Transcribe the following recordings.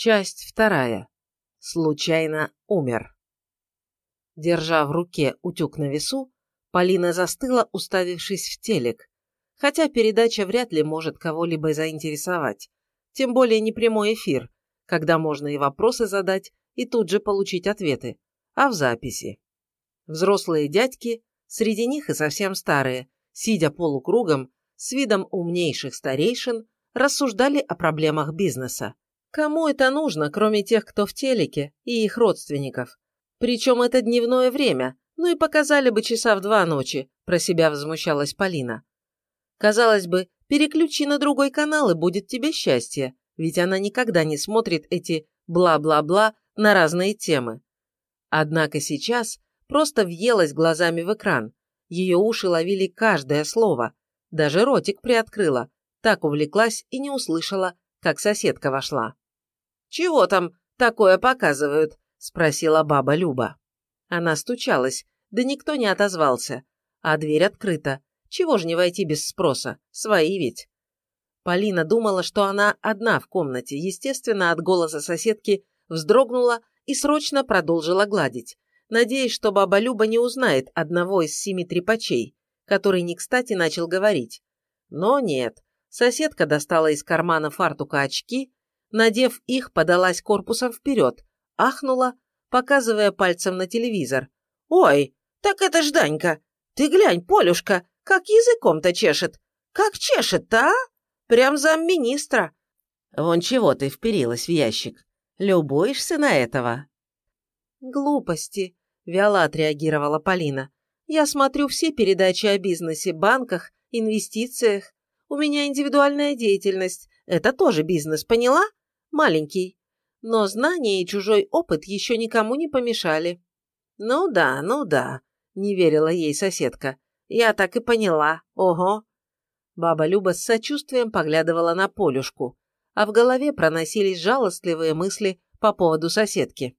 Часть вторая. Случайно умер. Держа в руке утюг на весу, Полина застыла, уставившись в телек, хотя передача вряд ли может кого-либо заинтересовать, тем более не прямой эфир, когда можно и вопросы задать, и тут же получить ответы, а в записи. Взрослые дядьки, среди них и совсем старые, сидя полукругом, с видом умнейших старейшин, рассуждали о проблемах бизнеса. Кому это нужно, кроме тех, кто в телеке, и их родственников? Причем это дневное время, ну и показали бы часа в два ночи, про себя возмущалась Полина. Казалось бы, переключи на другой канал, и будет тебе счастье, ведь она никогда не смотрит эти бла-бла-бла на разные темы. Однако сейчас просто въелась глазами в экран, ее уши ловили каждое слово, даже ротик приоткрыла, так увлеклась и не услышала, как соседка вошла. «Чего там такое показывают?» – спросила баба Люба. Она стучалась, да никто не отозвался, а дверь открыта. Чего ж не войти без спроса? Свои ведь. Полина думала, что она одна в комнате, естественно, от голоса соседки вздрогнула и срочно продолжила гладить, надеясь, что баба Люба не узнает одного из семи трепачей, который не кстати начал говорить. Но нет, соседка достала из кармана фартука очки, надев их, подалась корпусом вперед, ахнула, показывая пальцем на телевизор. «Ой, так это ж Данька! Ты глянь, Полюшка, как языком-то чешет! Как чешет-то, а? Прям замминистра!» «Вон чего ты вперилась в ящик? Любуешься на этого?» «Глупости», — вяло отреагировала Полина. «Я смотрю все передачи о бизнесе, банках, инвестициях. У меня индивидуальная деятельность. Это тоже бизнес, поняла? Маленький. Но знания и чужой опыт еще никому не помешали». «Ну да, ну да», — не верила ей соседка. «Я так и поняла. Ого». Баба Люба с сочувствием поглядывала на Полюшку, а в голове проносились жалостливые мысли по поводу соседки.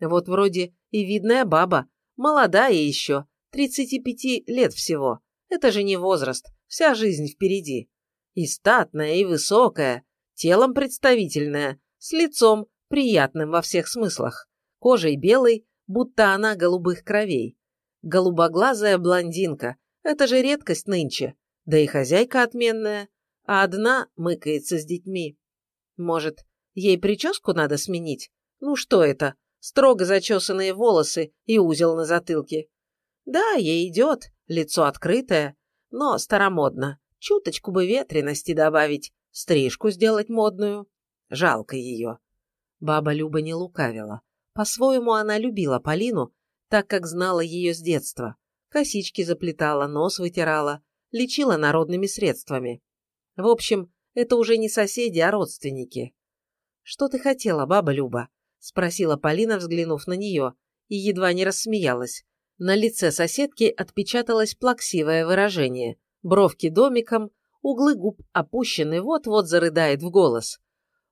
Вот вроде и видная баба, молодая еще, 35 лет всего. Это же не возраст, вся жизнь впереди. И статная, и высокая, телом представительная, с лицом приятным во всех смыслах, кожей белой, будто она голубых кровей. Голубоглазая блондинка, это же редкость нынче, да и хозяйка отменная, а одна мыкается с детьми. Может, ей прическу надо сменить? Ну что это, строго зачесанные волосы и узел на затылке. Да, ей идет, лицо открытое, но старомодно. Чуточку бы ветрености добавить, стрижку сделать модную. Жалко ее. Баба Люба не лукавила. По-своему она любила Полину, так как знала ее с детства. Косички заплетала, нос вытирала, лечила народными средствами. В общем, это уже не соседи, а родственники. «Что ты хотела, баба Люба?» – спросила Полина, взглянув на нее, и едва не рассмеялась. На лице соседки отпечаталось плаксивое выражение. Бровки домиком, углы губ опущены, вот-вот зарыдает в голос.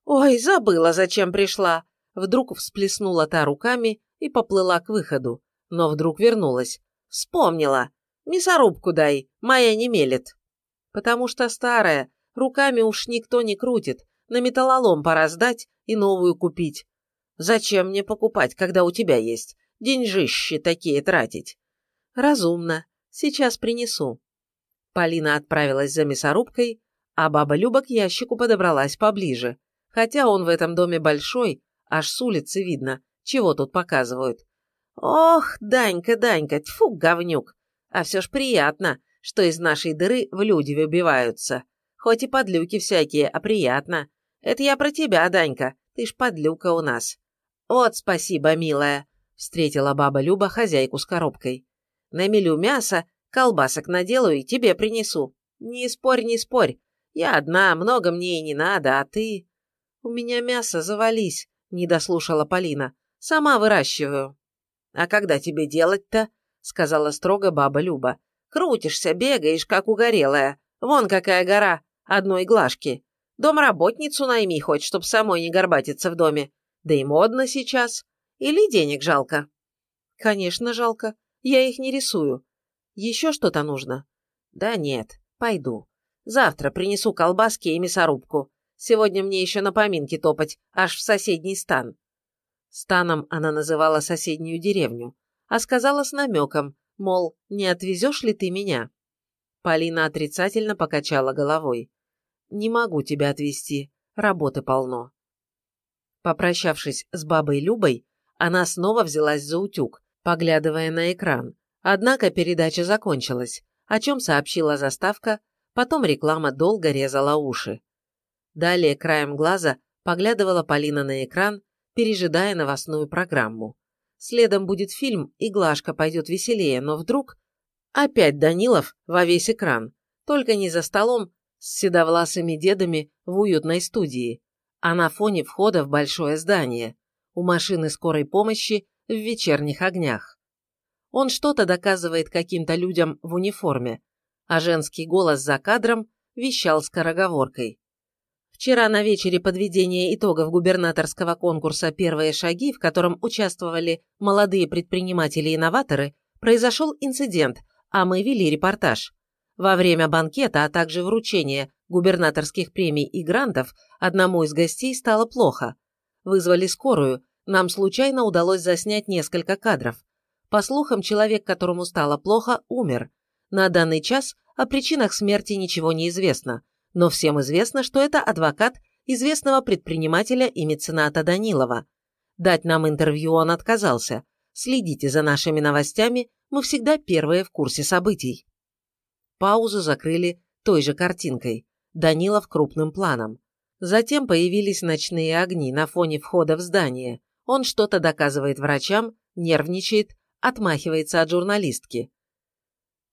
«Ой, забыла, зачем пришла!» Вдруг всплеснула та руками и поплыла к выходу, но вдруг вернулась. «Вспомнила! Мясорубку дай, моя не мелет!» «Потому что старая, руками уж никто не крутит, на металлолом пора сдать и новую купить. Зачем мне покупать, когда у тебя есть? Деньжищи такие тратить. Разумно. Сейчас принесу. Полина отправилась за мясорубкой, а баба Люба к ящику подобралась поближе. Хотя он в этом доме большой, аж с улицы видно, чего тут показывают. Ох, Данька, Данька, тьфу, говнюк. А все ж приятно, что из нашей дыры в люди выбиваются. Хоть и подлюки всякие, а приятно. Это я про тебя, Данька, ты ж подлюка у нас. Вот спасибо, милая, встретила баба Люба хозяйку с коробкой. Намелю мясо, колбасок наделаю и тебе принесу. Не спорь, не спорь. Я одна, много мне и не надо, а ты... У меня мясо завались, не дослушала Полина. Сама выращиваю. А когда тебе делать-то? сказала строго баба Люба. Крутишься, бегаешь, как угорелая. Вон какая гора, одной глажки. Домработницу найми хоть, чтоб самой не горбатиться в доме. Да и модно сейчас. Или денег жалко? Конечно, жалко. Я их не рисую. Еще что-то нужно? Да нет, пойду. Завтра принесу колбаски и мясорубку. Сегодня мне еще на поминки топать, аж в соседний стан». Станом она называла соседнюю деревню, а сказала с намеком, мол, не отвезешь ли ты меня? Полина отрицательно покачала головой. «Не могу тебя отвезти, работы полно». Попрощавшись с бабой Любой, она снова взялась за утюг, поглядывая на экран. Однако передача закончилась, о чем сообщила заставка, потом реклама долго резала уши. Далее краем глаза поглядывала Полина на экран, пережидая новостную программу. Следом будет фильм, и Глашка пойдет веселее, но вдруг... Опять Данилов во весь экран, только не за столом с седовласыми дедами в уютной студии, а на фоне входа в большое здание, у машины скорой помощи в вечерних огнях. Он что-то доказывает каким-то людям в униформе, а женский голос за кадром вещал скороговоркой. Вчера на вечере подведения итогов губернаторского конкурса «Первые шаги», в котором участвовали молодые предприниматели-инноваторы, произошел инцидент, а мы вели репортаж. Во время банкета, а также вручения губернаторских премий и грантов одному из гостей стало плохо. Вызвали скорую, нам случайно удалось заснять несколько кадров. По слухам, человек, которому стало плохо, умер. На данный час о причинах смерти ничего не известно, но всем известно, что это адвокат известного предпринимателя и мецената Данилова. Дать нам интервью он отказался. Следите за нашими новостями, мы всегда первые в курсе событий. Паузу закрыли той же картинкой. Данилов крупным планом. Затем появились ночные огни на фоне входа в здание. Он что-то доказывает врачам, нервничает, отмахивается от журналистки.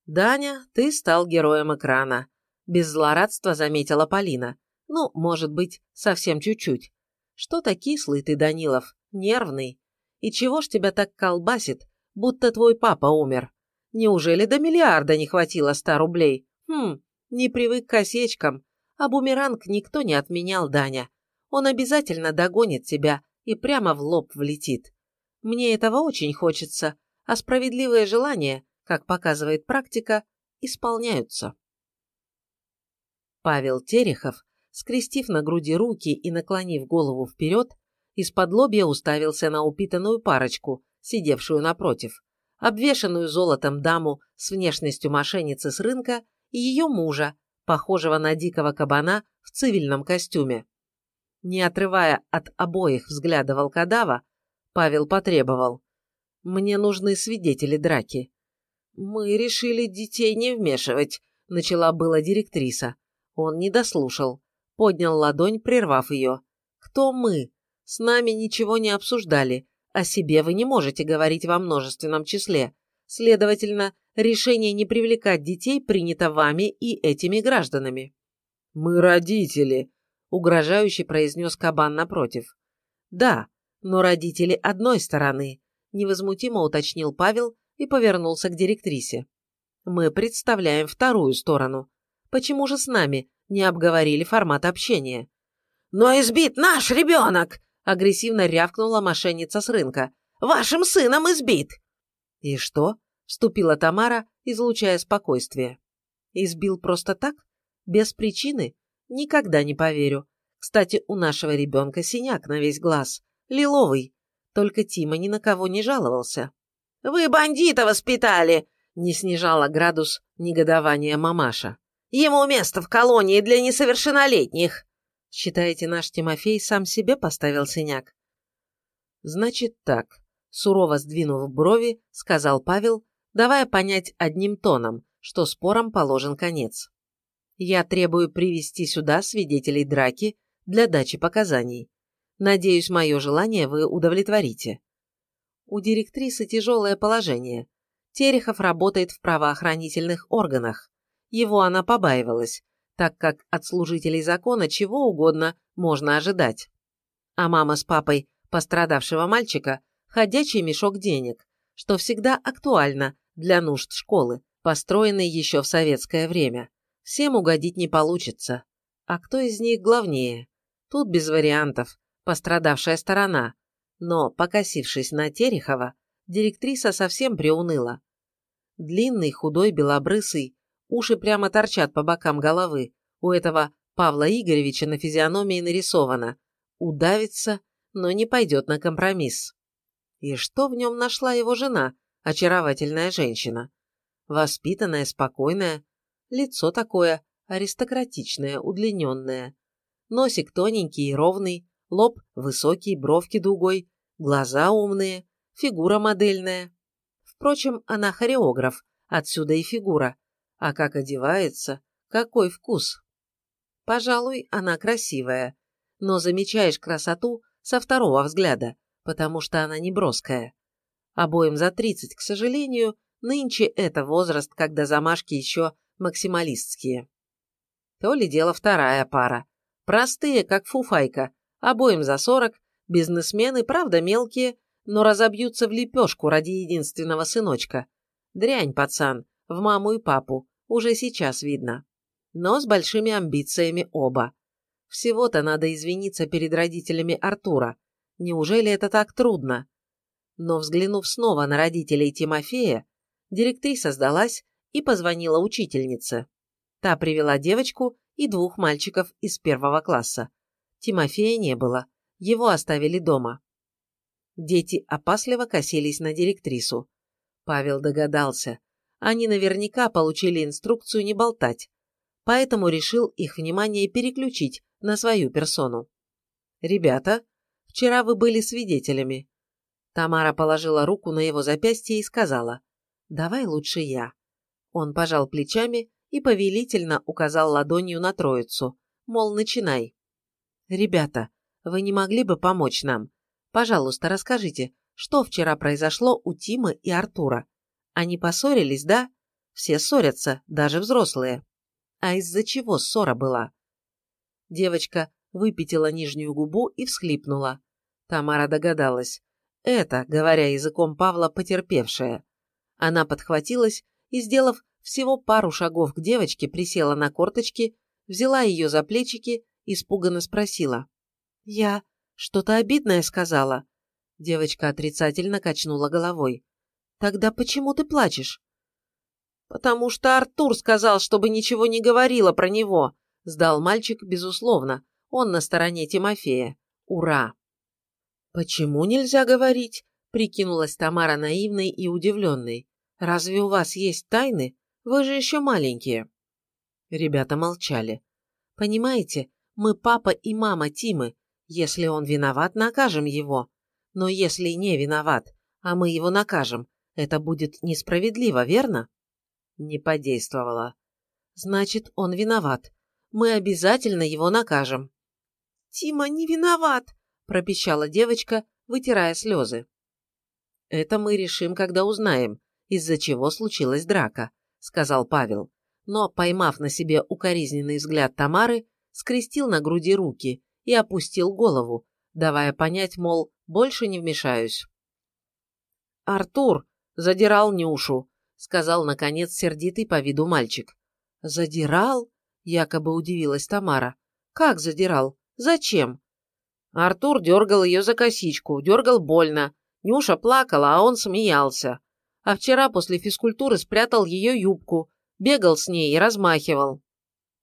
«Даня, ты стал героем экрана», – без злорадства заметила Полина. «Ну, может быть, совсем чуть-чуть. Что-то кислый ты, Данилов, нервный. И чего ж тебя так колбасит, будто твой папа умер? Неужели до миллиарда не хватило ста рублей? Хм, не привык к осечкам. А бумеранг никто не отменял, Даня. Он обязательно догонит тебя и прямо в лоб влетит. Мне этого очень хочется, а справедливые желания, как показывает практика, исполняются. Павел Терехов, скрестив на груди руки и наклонив голову вперед, из-под лобья уставился на упитанную парочку, сидевшую напротив, обвешанную золотом даму с внешностью мошенницы с рынка и ее мужа, похожего на дикого кабана в цивильном костюме. Не отрывая от обоих взгляда волкодава, Павел потребовал. Мне нужны свидетели драки. Мы решили детей не вмешивать, начала была директриса. Он не дослушал. Поднял ладонь, прервав ее. Кто мы? С нами ничего не обсуждали. О себе вы не можете говорить во множественном числе. Следовательно, решение не привлекать детей принято вами и этими гражданами. «Мы родители», – угрожающе произнес кабан напротив. «Да, но родители одной стороны, невозмутимо уточнил Павел и повернулся к директрисе. Мы представляем вторую сторону. Почему же с нами не обговорили формат общения? Но избит наш ребенок! агрессивно рявкнула мошенница с рынка. Вашим сыном избит! И что? вступила Тамара, излучая спокойствие. Избил просто так? Без причины? Никогда не поверю. Кстати, у нашего ребенка синяк на весь глаз. Лиловый. Только Тима ни на кого не жаловался. «Вы бандита воспитали!» – не снижала градус негодования мамаша. «Ему место в колонии для несовершеннолетних!» Считаете, наш Тимофей сам себе поставил синяк? Значит так, сурово сдвинув брови, сказал Павел, давая понять одним тоном, что спорам положен конец. Я требую привести сюда свидетелей драки для дачи показаний. Надеюсь, мое желание вы удовлетворите. У директрисы тяжелое положение. Терехов работает в правоохранительных органах. Его она побаивалась, так как от служителей закона чего угодно можно ожидать. А мама с папой пострадавшего мальчика – ходячий мешок денег, что всегда актуально для нужд школы, построенной еще в советское время. Всем угодить не получится. А кто из них главнее? Тут без вариантов пострадавшая сторона, но, покосившись на Терехова, директриса совсем приуныла. Длинный, худой, белобрысый, уши прямо торчат по бокам головы, у этого Павла Игоревича на физиономии нарисовано. Удавится, но не пойдет на компромисс. И что в нем нашла его жена, очаровательная женщина? Воспитанная, спокойная, лицо такое аристократичное, удлиненное. Носик тоненький и ровный, лоб высокий, бровки дугой, глаза умные, фигура модельная. Впрочем, она хореограф, отсюда и фигура. А как одевается, какой вкус. Пожалуй, она красивая, но замечаешь красоту со второго взгляда, потому что она не броская. Обоим за 30, к сожалению, нынче это возраст, когда замашки еще максималистские. То ли дело вторая пара. Простые, как фуфайка, обоим за 40, бизнесмены, правда, мелкие, но разобьются в лепешку ради единственного сыночка. Дрянь, пацан, в маму и папу, уже сейчас видно. Но с большими амбициями оба. Всего-то надо извиниться перед родителями Артура. Неужели это так трудно? Но взглянув снова на родителей Тимофея, директриса сдалась и позвонила учительнице. Та привела девочку и двух мальчиков из первого класса. Тимофея не было, его оставили дома. Дети опасливо косились на директрису. Павел догадался. Они наверняка получили инструкцию не болтать, поэтому решил их внимание переключить на свою персону. «Ребята, вчера вы были свидетелями». Тамара положила руку на его запястье и сказала, «Давай лучше я». Он пожал плечами и повелительно указал ладонью на троицу, мол, начинай. «Ребята, вы не могли бы помочь нам? Пожалуйста, расскажите, что вчера произошло у Тимы и Артура? Они поссорились, да? Все ссорятся, даже взрослые. А из-за чего ссора была?» Девочка выпятила нижнюю губу и всхлипнула. Тамара догадалась. Это, говоря языком Павла, потерпевшая. Она подхватилась и, сделав всего пару шагов к девочке, присела на корточки, взяла ее за плечики, испуганно спросила. «Я что-то обидное сказала?» Девочка отрицательно качнула головой. «Тогда почему ты плачешь?» «Потому что Артур сказал, чтобы ничего не говорила про него», сдал мальчик, безусловно. Он на стороне Тимофея. Ура! «Почему нельзя говорить?» прикинулась Тамара наивной и удивленной. «Разве у вас есть тайны? Вы же еще маленькие». Ребята молчали. «Понимаете, мы папа и мама Тимы. Если он виноват, накажем его. Но если не виноват, а мы его накажем, это будет несправедливо, верно?» Не подействовало. «Значит, он виноват. Мы обязательно его накажем». «Тима не виноват», – пропищала девочка, вытирая слезы. «Это мы решим, когда узнаем, из-за чего случилась драка», сказал Павел, но, поймав на себе укоризненный взгляд Тамары, скрестил на груди руки и опустил голову, давая понять, мол, больше не вмешаюсь. «Артур!» – задирал Нюшу, – сказал, наконец, сердитый по виду мальчик. «Задирал?» – якобы удивилась Тамара. «Как задирал? Зачем?» Артур дергал ее за косичку, дергал больно. Нюша плакала, а он смеялся а вчера после физкультуры спрятал ее юбку, бегал с ней и размахивал.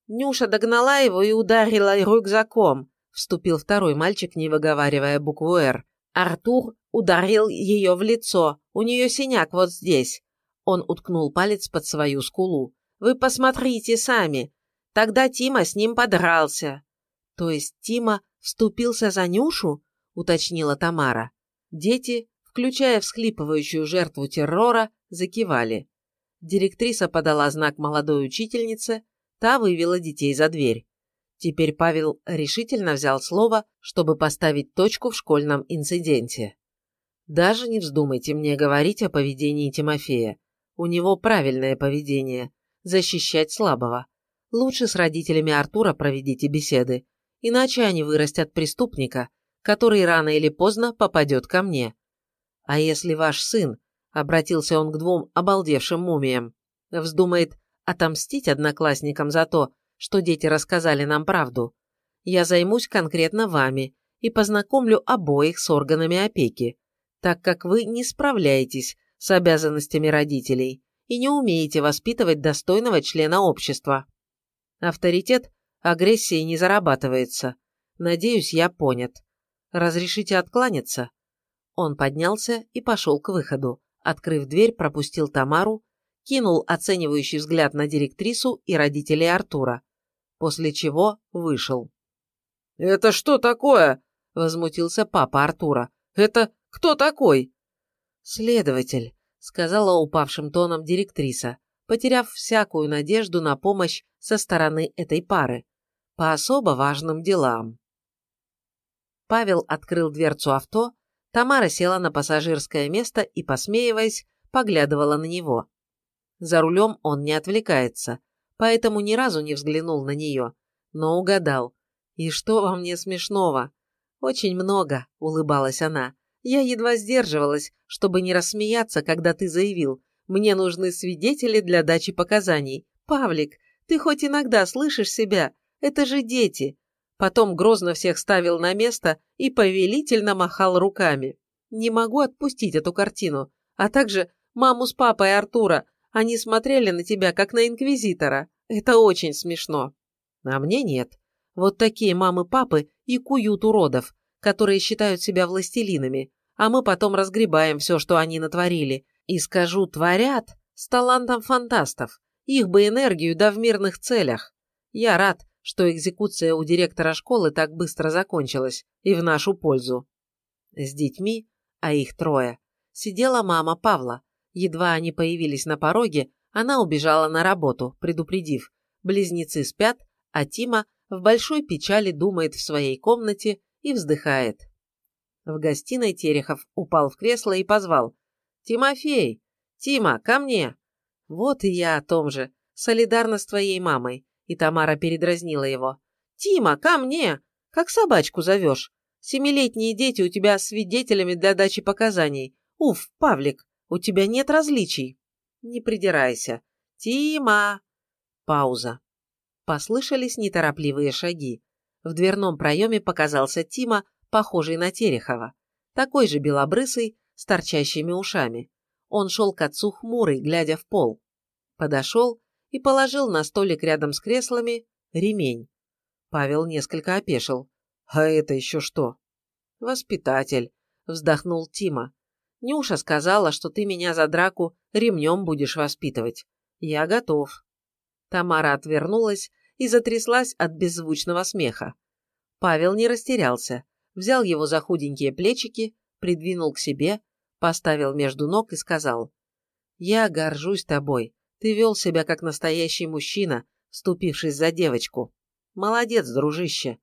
Нюша догнала его и ударила рюкзаком, вступил второй мальчик, не выговаривая букву «Р». Артур ударил ее в лицо, у нее синяк вот здесь. Он уткнул палец под свою скулу. «Вы посмотрите сами. Тогда Тима с ним подрался». «То есть Тима вступился за Нюшу?» – уточнила Тамара. Дети включая всхлипывающую жертву террора, закивали. Директриса подала знак молодой учительнице, та вывела детей за дверь. Теперь Павел решительно взял слово, чтобы поставить точку в школьном инциденте. «Даже не вздумайте мне говорить о поведении Тимофея. У него правильное поведение – защищать слабого. Лучше с родителями Артура проведите беседы, иначе они вырастят преступника, который рано или поздно попадет ко мне. А если ваш сын, обратился он к двум обалдевшим мумиям, вздумает отомстить одноклассникам за то, что дети рассказали нам правду, я займусь конкретно вами и познакомлю обоих с органами опеки, так как вы не справляетесь с обязанностями родителей и не умеете воспитывать достойного члена общества. Авторитет Агрессией не зарабатывается. Надеюсь, я понят. Разрешите откланяться?» Он поднялся и пошел к выходу. Открыв дверь, пропустил Тамару, кинул оценивающий взгляд на директрису и родителей Артура, после чего вышел. «Это что такое?» – возмутился папа Артура. «Это кто такой?» «Следователь», – сказала упавшим тоном директриса, потеряв всякую надежду на помощь со стороны этой пары. «По особо важным делам». Павел открыл дверцу авто, Тамара села на пассажирское место и, посмеиваясь, поглядывала на него. За рулем он не отвлекается, поэтому ни разу не взглянул на нее, но угадал. «И что во мне смешного?» «Очень много», — улыбалась она. «Я едва сдерживалась, чтобы не рассмеяться, когда ты заявил. Мне нужны свидетели для дачи показаний. Павлик, ты хоть иногда слышишь себя? Это же дети. Потом грозно всех ставил на место и повелительно махал руками. Не могу отпустить эту картину. А также маму с папой Артура. Они смотрели на тебя, как на инквизитора. Это очень смешно. А мне нет. Вот такие мамы-папы и куют уродов, которые считают себя властелинами, а мы потом разгребаем все, что они натворили. И скажу, творят с талантом фантастов. Их бы энергию да в мирных целях. Я рад, что экзекуция у директора школы так быстро закончилась и в нашу пользу. С детьми, а их трое, сидела мама Павла. Едва они появились на пороге, она убежала на работу, предупредив, близнецы спят, а Тима в большой печали думает в своей комнате и вздыхает. В гостиной Терехов упал в кресло и позвал. «Тимофей! Тима, ко мне!» «Вот и я о том же. Солидарно с твоей мамой и Тамара передразнила его. «Тима, ко мне! Как собачку зовешь? Семилетние дети у тебя свидетелями для дачи показаний. Уф, Павлик, у тебя нет различий». «Не придирайся. Тима!» Пауза. Послышались неторопливые шаги. В дверном проеме показался Тима, похожий на Терехова. Такой же белобрысый, с торчащими ушами. Он шел к отцу хмурый, глядя в пол. Подошел и положил на столик рядом с креслами ремень. Павел несколько опешил. «А это еще что?» «Воспитатель», — вздохнул Тима. «Нюша сказала, что ты меня за драку ремнем будешь воспитывать. Я готов». Тамара отвернулась и затряслась от беззвучного смеха. Павел не растерялся, взял его за худенькие плечики, придвинул к себе, поставил между ног и сказал, «Я горжусь тобой. Ты вел себя как настоящий мужчина, вступившись за девочку. Молодец, дружище.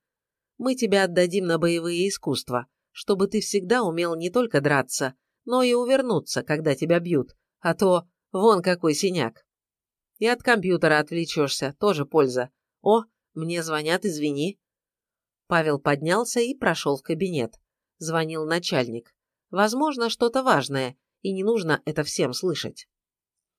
Мы тебя отдадим на боевые искусства, чтобы ты всегда умел не только драться, но и увернуться, когда тебя бьют, а то вон какой синяк. И от компьютера отвлечешься, тоже польза. О, мне звонят, извини. Павел поднялся и прошел в кабинет. Звонил начальник. Возможно, что-то важное, и не нужно это всем слышать.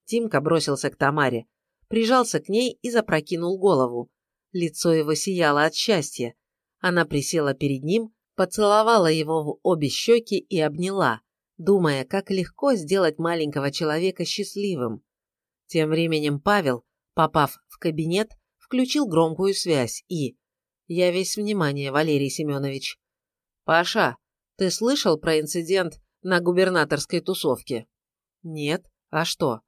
Тимка бросился к Тамаре, прижался к ней и запрокинул голову. Лицо его сияло от счастья. Она присела перед ним, поцеловала его в обе щеки и обняла, думая, как легко сделать маленького человека счастливым. Тем временем Павел, попав в кабинет, включил громкую связь и... Я весь внимание, Валерий Семенович. «Паша, ты слышал про инцидент на губернаторской тусовке?» «Нет. А что?»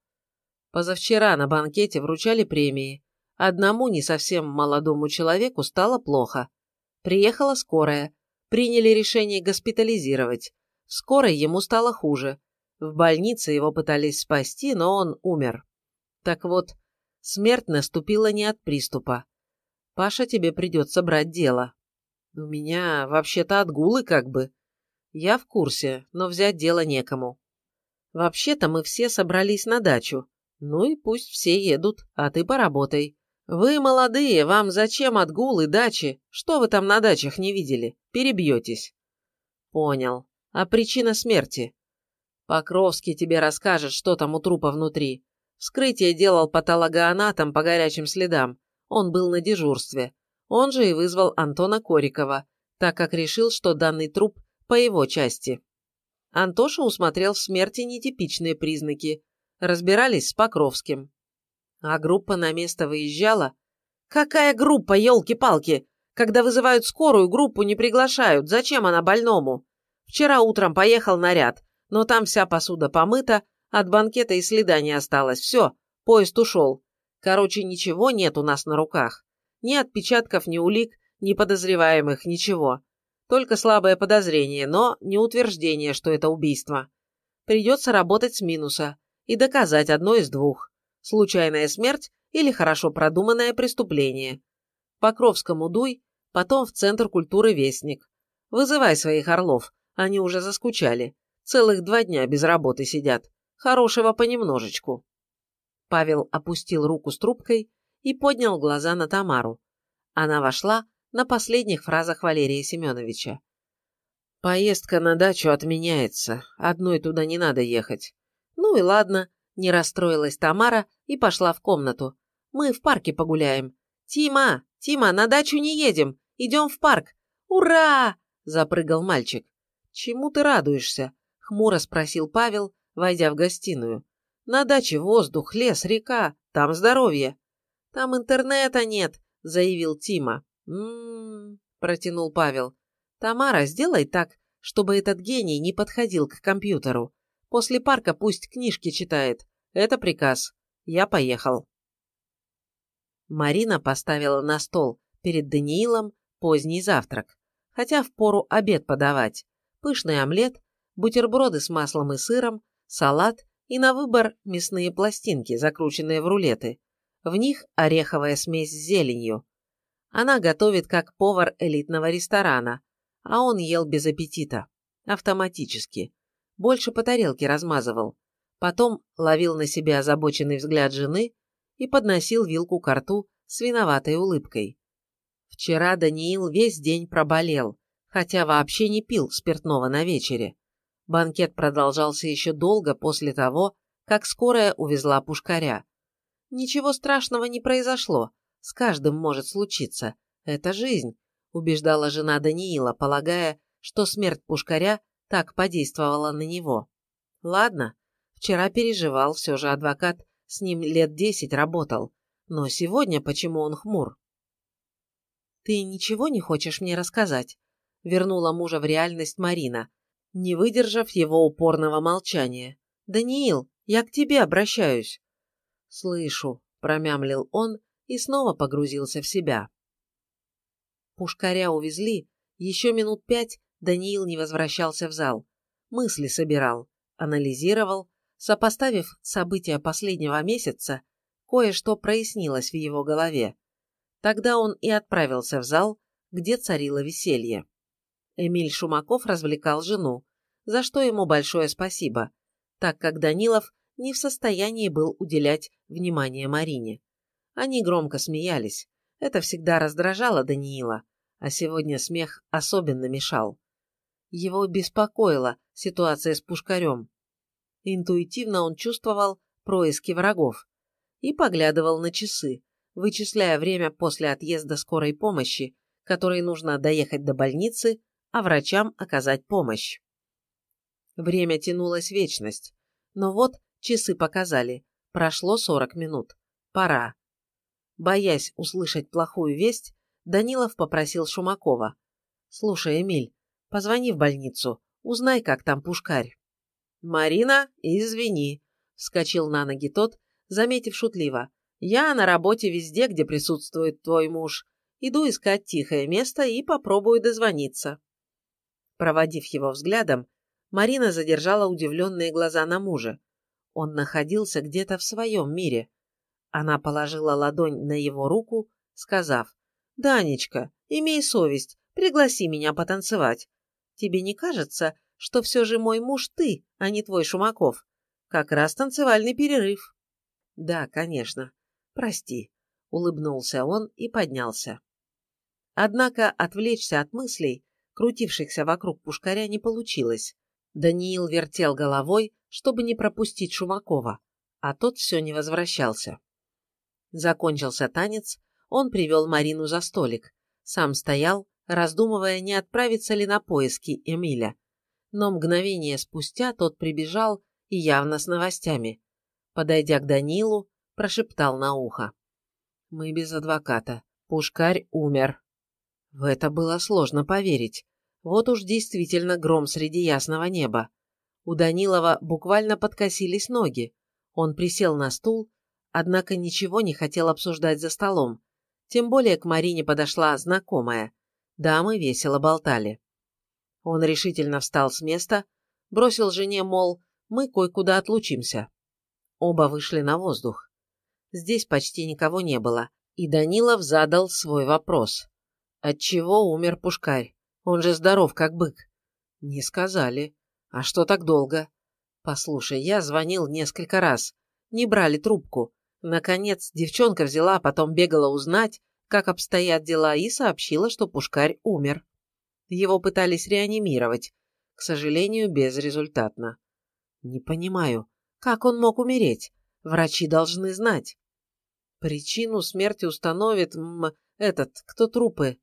Позавчера на банкете вручали премии. Одному не совсем молодому человеку стало плохо. Приехала скорая. Приняли решение госпитализировать. В скорой ему стало хуже. В больнице его пытались спасти, но он умер. Так вот, смерть наступила не от приступа. Паша, тебе придется брать дело. У меня вообще-то отгулы как бы. Я в курсе, но взять дело некому. Вообще-то мы все собрались на дачу. Ну и пусть все едут, а ты поработай. Вы молодые, вам зачем отгул и дачи? Что вы там на дачах не видели? Перебьетесь. Понял. А причина смерти? Покровский тебе расскажет, что там у трупа внутри. Вскрытие делал патологоанатом по горячим следам. Он был на дежурстве. Он же и вызвал Антона Корикова, так как решил, что данный труп по его части. Антоша усмотрел в смерти нетипичные признаки, разбирались с Покровским. А группа на место выезжала. «Какая группа, елки-палки? Когда вызывают скорую, группу не приглашают. Зачем она больному? Вчера утром поехал наряд, но там вся посуда помыта, от банкета и следа не осталось. Все, поезд ушел. Короче, ничего нет у нас на руках. Ни отпечатков, ни улик, ни подозреваемых, ничего. Только слабое подозрение, но не утверждение, что это убийство. Придется работать с минуса и доказать одно из двух. Случайная смерть или хорошо продуманное преступление. Покровскому дуй, потом в Центр культуры Вестник. Вызывай своих орлов, они уже заскучали. Целых два дня без работы сидят. Хорошего понемножечку. Павел опустил руку с трубкой и поднял глаза на Тамару. Она вошла на последних фразах Валерия Семеновича. «Поездка на дачу отменяется. Одной туда не надо ехать». «Ну и ладно», – не расстроилась Тамара и пошла в комнату. «Мы в парке погуляем». «Тима! Тима, на дачу не едем! Идем в парк! Ура!» – запрыгал мальчик. «Чему ты радуешься?» – хмуро спросил Павел, войдя в гостиную. «На даче воздух, лес, река, там здоровье». «Там интернета нет», – заявил Тима. «М-м-м», протянул Павел. «Тамара, сделай так, чтобы этот гений не подходил к компьютеру. После парка пусть книжки читает. Это приказ. Я поехал». Марина поставила на стол перед Даниилом поздний завтрак, хотя впору обед подавать. Пышный омлет, бутерброды с маслом и сыром, салат и на выбор мясные пластинки, закрученные в рулеты. В них ореховая смесь с зеленью. Она готовит как повар элитного ресторана, а он ел без аппетита. Автоматически. Больше по тарелке размазывал. Потом ловил на себя озабоченный взгляд жены и подносил вилку к рту с виноватой улыбкой. Вчера Даниил весь день проболел, хотя вообще не пил спиртного на вечере. Банкет продолжался еще долго после того, как скорая увезла пушкаря. Ничего страшного не произошло, с каждым может случиться. Это жизнь, убеждала жена Даниила, полагая, что смерть Пушкаря так подействовала на него. Ладно, вчера переживал, все же адвокат с ним лет десять работал, но сегодня почему он хмур? «Ты ничего не хочешь мне рассказать?» Вернула мужа в реальность Марина, не выдержав его упорного молчания. «Даниил, я к тебе обращаюсь». «Слышу», – промямлил он и снова погрузился в себя. Пушкаря увезли, еще минут пять Даниил не возвращался в зал. Мысли собирал, анализировал, сопоставив события последнего месяца, кое-что прояснилось в его голове. Тогда он и отправился в зал, где царило веселье. Эмиль Шумаков развлекал жену, за что ему большое спасибо, так как Данилов не в состоянии был уделять внимание Марине. Они громко смеялись. Это всегда раздражало Даниила, а сегодня смех особенно мешал. Его беспокоила ситуация с Пушкарем. Интуитивно он чувствовал происки врагов и поглядывал на часы, вычисляя время после отъезда скорой помощи, которой нужно доехать до больницы, а врачам оказать помощь. Время тянулось вечность, но вот часы показали, прошло 40 минут. Пора. Боясь услышать плохую весть, Данилов попросил Шумакова. «Слушай, Эмиль, позвони в больницу, узнай, как там Пушкарь». «Марина, извини», — вскочил на ноги тот, заметив шутливо. «Я на работе везде, где присутствует твой муж. Иду искать тихое место и попробую дозвониться». Проводив его взглядом, Марина задержала удивленные глаза на мужа. Он находился где-то в своем мире. Она положила ладонь на его руку, сказав, «Данечка, имей совесть, пригласи меня потанцевать. Тебе не кажется, что все же мой муж ты, а не твой Шумаков? Как раз танцевальный перерыв». «Да, конечно. Прости», — улыбнулся он и поднялся. Однако отвлечься от мыслей, крутившихся вокруг пушкаря, не получилось. Даниил вертел головой, чтобы не пропустить Шумакова, а тот все не возвращался. Закончился танец, он привел Марину за столик. Сам стоял, раздумывая, не отправиться ли на поиски Эмиля. Но мгновение спустя тот прибежал и явно с новостями. Подойдя к Данилу, прошептал на ухо. Мы без адвоката. Пушкарь умер. В это было сложно поверить. Вот уж действительно гром среди ясного неба. У Данилова буквально подкосились ноги. Он присел на стул, однако ничего не хотел обсуждать за столом. Тем более к Марине подошла знакомая. Дамы весело болтали. Он решительно встал с места, бросил жене, мол, мы кое-куда отлучимся. Оба вышли на воздух. Здесь почти никого не было, и Данилов задал свой вопрос. Отчего умер Пушкарь? Он же здоров, как бык. Не сказали. А что так долго? Послушай, я звонил несколько раз. Не брали трубку. Наконец, девчонка взяла, потом бегала узнать, как обстоят дела, и сообщила, что Пушкарь умер. Его пытались реанимировать. К сожалению, безрезультатно. Не понимаю, как он мог умереть? Врачи должны знать. Причину смерти установит м, этот, кто трупы.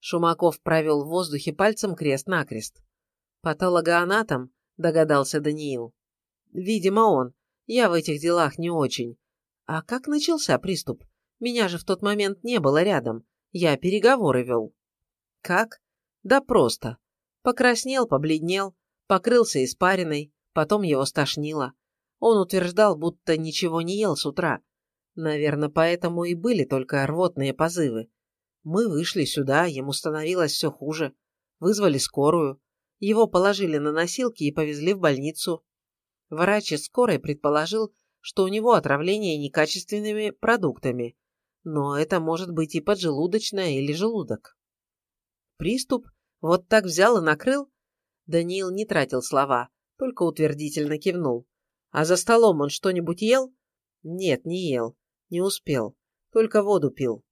Шумаков провел в воздухе пальцем крест-накрест. «Патологоанатом?» – догадался Даниил. «Видимо, он. Я в этих делах не очень. А как начался приступ? Меня же в тот момент не было рядом. Я переговоры вел». «Как?» «Да просто. Покраснел, побледнел, покрылся испариной, потом его стошнило. Он утверждал, будто ничего не ел с утра. Наверное, поэтому и были только рвотные позывы. Мы вышли сюда, ему становилось все хуже. Вызвали скорую. Его положили на носилки и повезли в больницу. Врач из скорой предположил, что у него отравление некачественными продуктами. Но это может быть и поджелудочная или желудок. Приступ вот так взял и накрыл? Даниил не тратил слова, только утвердительно кивнул. А за столом он что-нибудь ел? Нет, не ел. Не успел. Только воду пил.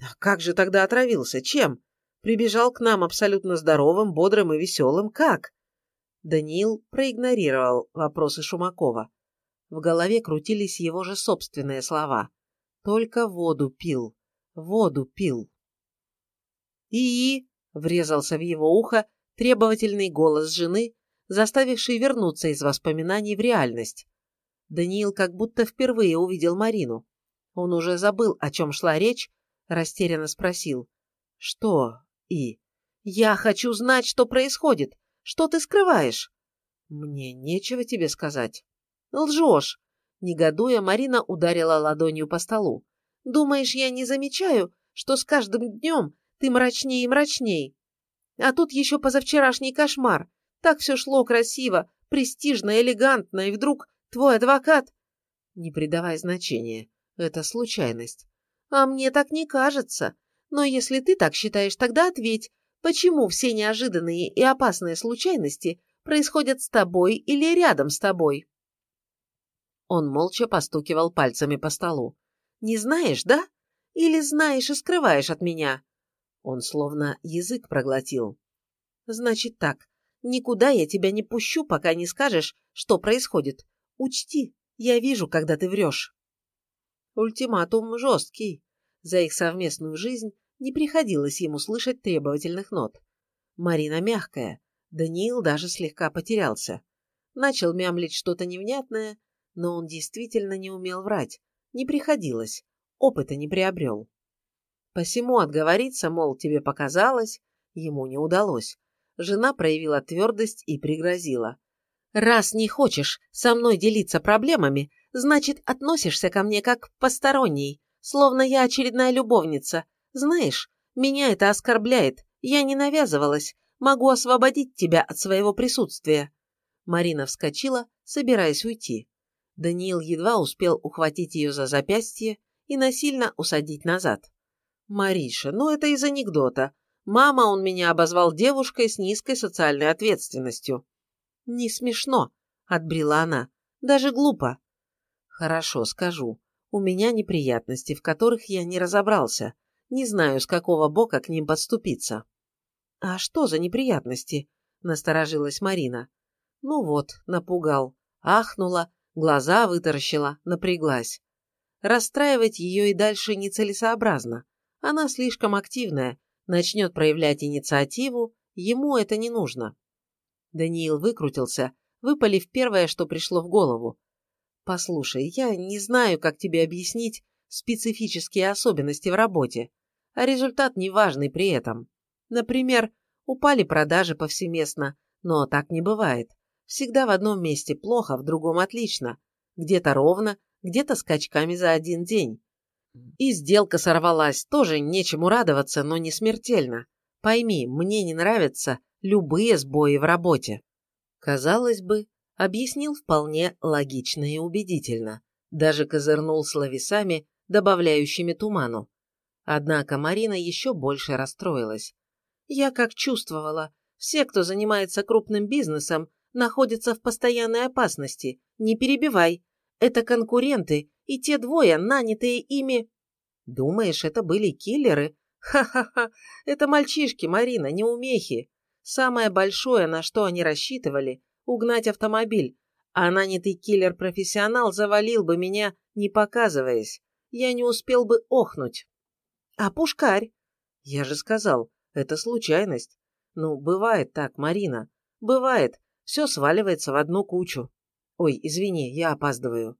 А как же тогда отравился? Чем? Прибежал к нам абсолютно здоровым, бодрым и веселым. Как? Даниил проигнорировал вопросы Шумакова. В голове крутились его же собственные слова. Только воду пил. Воду пил. «И?» — врезался в его ухо требовательный голос жены, заставивший вернуться из воспоминаний в реальность. Даниил как будто впервые увидел Марину. Он уже забыл, о чем шла речь, Растерянно спросил. Что, И? Я хочу знать, что происходит. Что ты скрываешь? Мне нечего тебе сказать. Лжешь. Негодуя, Марина ударила ладонью по столу. Думаешь, я не замечаю, что с каждым днем ты мрачнее и мрачней? А тут еще позавчерашний кошмар. Так все шло красиво, престижно, элегантно, и вдруг твой адвокат... Не придавай значения. Это случайность. А мне так не кажется. Но если ты так считаешь, тогда ответь, почему все неожиданные и опасные случайности происходят с тобой или рядом с тобой?» Он молча постукивал пальцами по столу. «Не знаешь, да? Или знаешь и скрываешь от меня?» Он словно язык проглотил. «Значит так, никуда я тебя не пущу, пока не скажешь, что происходит. Учти, я вижу, когда ты врешь». Ультиматум жесткий. За их совместную жизнь не приходилось ему слышать требовательных нот. Марина мягкая. Даниил даже слегка потерялся. Начал мямлить что-то невнятное, но он действительно не умел врать. Не приходилось. Опыта не приобрел. Посему отговориться, мол, тебе показалось, ему не удалось. Жена проявила твердость и пригрозила. «Раз не хочешь со мной делиться проблемами, Значит, относишься ко мне как посторонний, словно я очередная любовница. Знаешь, меня это оскорбляет. Я не навязывалась. Могу освободить тебя от своего присутствия». Марина вскочила, собираясь уйти. Даниил едва успел ухватить ее за запястье и насильно усадить назад. «Мариша, ну это из анекдота. Мама он меня обозвал девушкой с низкой социальной ответственностью». «Не смешно», — отбрила она. «Даже глупо. Хорошо, скажу. У меня неприятности, в которых я не разобрался. Не знаю, с какого бока к ним подступиться. А что за неприятности? Насторожилась Марина. Ну вот, напугал. Ахнула, глаза вытаращила, напряглась. Расстраивать ее и дальше нецелесообразно. Она слишком активная, начнет проявлять инициативу, ему это не нужно. Даниил выкрутился, выпалив первое, что пришло в голову. «Послушай, я не знаю, как тебе объяснить, специфические особенности в работе, а результат неважный при этом. Например, упали продажи повсеместно, но так не бывает. Всегда в одном месте плохо, в другом отлично. Где-то ровно, где-то скачками за один день. И сделка сорвалась, тоже нечему радоваться, но не смертельно. Пойми, мне не нравятся любые сбои в работе. Казалось бы, объяснил вполне логично и убедительно. Даже козырнул словесами, добавляющими туману. Однако Марина еще больше расстроилась. Я как чувствовала, все, кто занимается крупным бизнесом, находятся в постоянной опасности. Не перебивай. Это конкуренты, и те двое, нанятые ими... Думаешь, это были киллеры? Ха-ха-ха, это мальчишки, Марина, неумехи. Самое большое, на что они рассчитывали, угнать автомобиль, а нанятый киллер-профессионал завалил бы меня, не показываясь. Я не успел бы охнуть. А пушкарь? Я же сказал, это случайность. Ну, бывает так, Марина. Бывает. Все сваливается в одну кучу. Ой, извини, я опаздываю.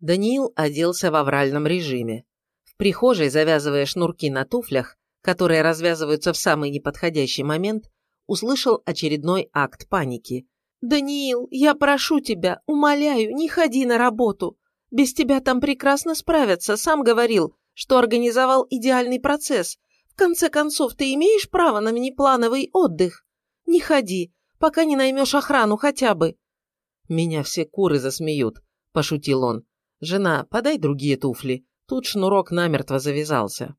Даниил оделся в авральном режиме. В прихожей, завязывая шнурки на туфлях, которые развязываются в самый неподходящий момент, услышал очередной акт паники. «Даниил, я прошу тебя, умоляю, не ходи на работу. Без тебя там прекрасно справятся, сам говорил, что организовал идеальный процесс. В конце концов, ты имеешь право на внеплановый отдых? Не ходи, пока не наймешь охрану хотя бы». «Меня все куры засмеют», – пошутил он. «Жена, подай другие туфли. Тут шнурок намертво завязался».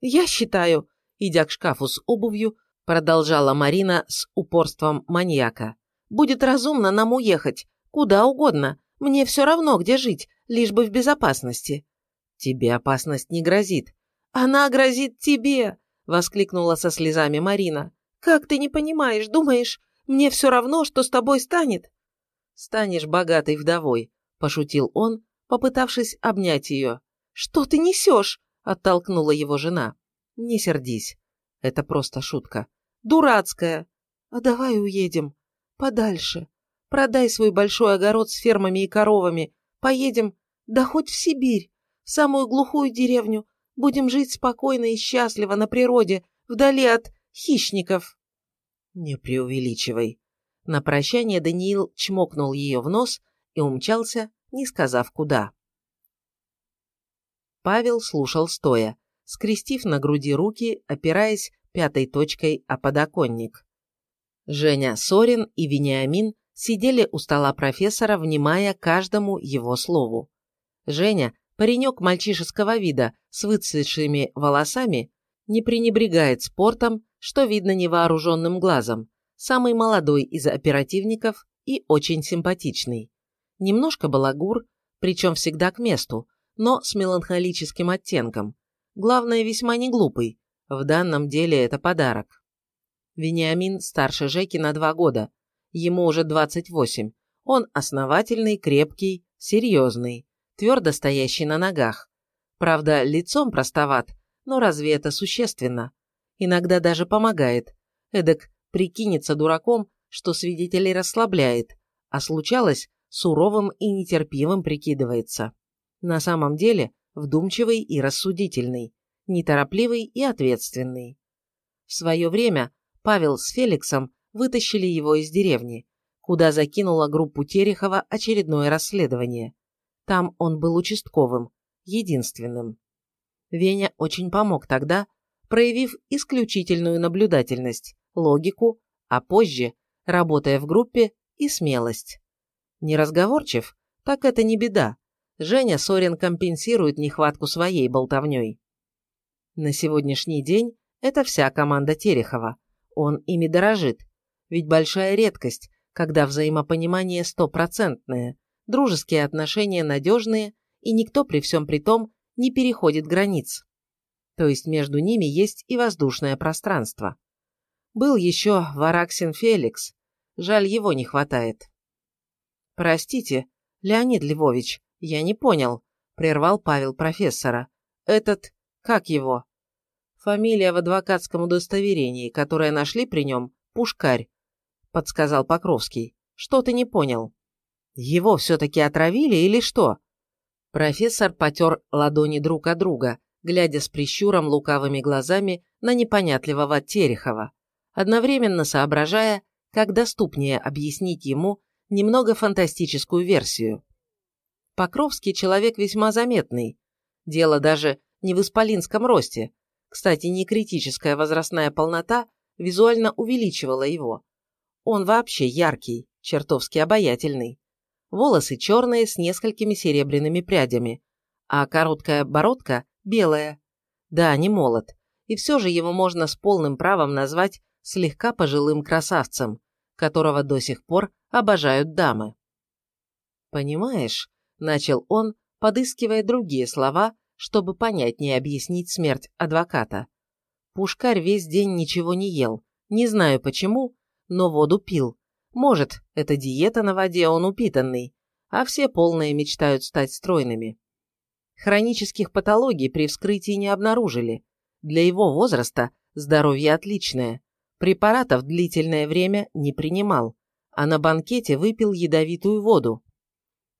«Я считаю», – идя к шкафу с обувью, продолжала Марина с упорством маньяка. «Будет разумно нам уехать. Куда угодно. Мне все равно, где жить, лишь бы в безопасности». «Тебе опасность не грозит». «Она грозит тебе!» – воскликнула со слезами Марина. «Как ты не понимаешь? Думаешь, мне все равно, что с тобой станет?» «Станешь богатой вдовой», – пошутил он, попытавшись обнять ее. «Что ты несешь?» – оттолкнула его жена. «Не сердись. Это просто шутка. Дурацкая. А давай уедем. Подальше. Продай свой большой огород с фермами и коровами. Поедем, да хоть в Сибирь, в самую глухую деревню. Будем жить спокойно и счастливо на природе, вдали от хищников. Не преувеличивай. На прощание Даниил чмокнул ее в нос и умчался, не сказав куда. Павел слушал стоя, скрестив на груди руки, опираясь пятой точкой о подоконник. Женя Сорин и Вениамин сидели у стола профессора, внимая каждому его слову. Женя, паренек мальчишеского вида с выцветшими волосами, не пренебрегает спортом, что видно невооруженным глазом, самый молодой из оперативников и очень симпатичный. Немножко балагур, причем всегда к месту, но с меланхолическим оттенком. Главное, весьма не глупый, в данном деле это подарок. Вениамин старше Жеки на два года. Ему уже 28. Он основательный, крепкий, серьезный, твердо стоящий на ногах. Правда, лицом простоват, но разве это существенно? Иногда даже помогает. Эдак прикинется дураком, что свидетелей расслабляет, а случалось, суровым и нетерпимым прикидывается. На самом деле вдумчивый и рассудительный неторопливый и ответственный. В свое время Павел с Феликсом вытащили его из деревни, куда закинула группу Терехова очередное расследование. Там он был участковым, единственным. Веня очень помог тогда, проявив исключительную наблюдательность, логику, а позже, работая в группе, и смелость. Неразговорчив, так это не беда. Женя Сорин компенсирует нехватку своей болтовней. На сегодняшний день это вся команда Терехова. Он ими дорожит. Ведь большая редкость, когда взаимопонимание стопроцентное, дружеские отношения надежные, и никто при всем при том не переходит границ. То есть между ними есть и воздушное пространство. Был еще Вараксин Феликс. Жаль, его не хватает. «Простите, Леонид Львович, я не понял», – прервал Павел профессора. «Этот как его? Фамилия в адвокатском удостоверении, которое нашли при нем, Пушкарь, подсказал Покровский. Что ты не понял? Его все-таки отравили или что? Профессор потер ладони друг от друга, глядя с прищуром лукавыми глазами на непонятливого Терехова, одновременно соображая, как доступнее объяснить ему немного фантастическую версию. Покровский человек весьма заметный. Дело даже не в исполинском росте. Кстати, не критическая возрастная полнота визуально увеличивала его. Он вообще яркий, чертовски обаятельный. Волосы черные с несколькими серебряными прядями, а короткая бородка белая. Да, не молод. И все же его можно с полным правом назвать слегка пожилым красавцем, которого до сих пор обожают дамы. «Понимаешь», – начал он, подыскивая другие слова, чтобы понятнее объяснить смерть адвоката. Пушкарь весь день ничего не ел, не знаю почему, но воду пил. Может, это диета на воде, он упитанный, а все полные мечтают стать стройными. Хронических патологий при вскрытии не обнаружили. Для его возраста здоровье отличное. Препаратов длительное время не принимал, а на банкете выпил ядовитую воду.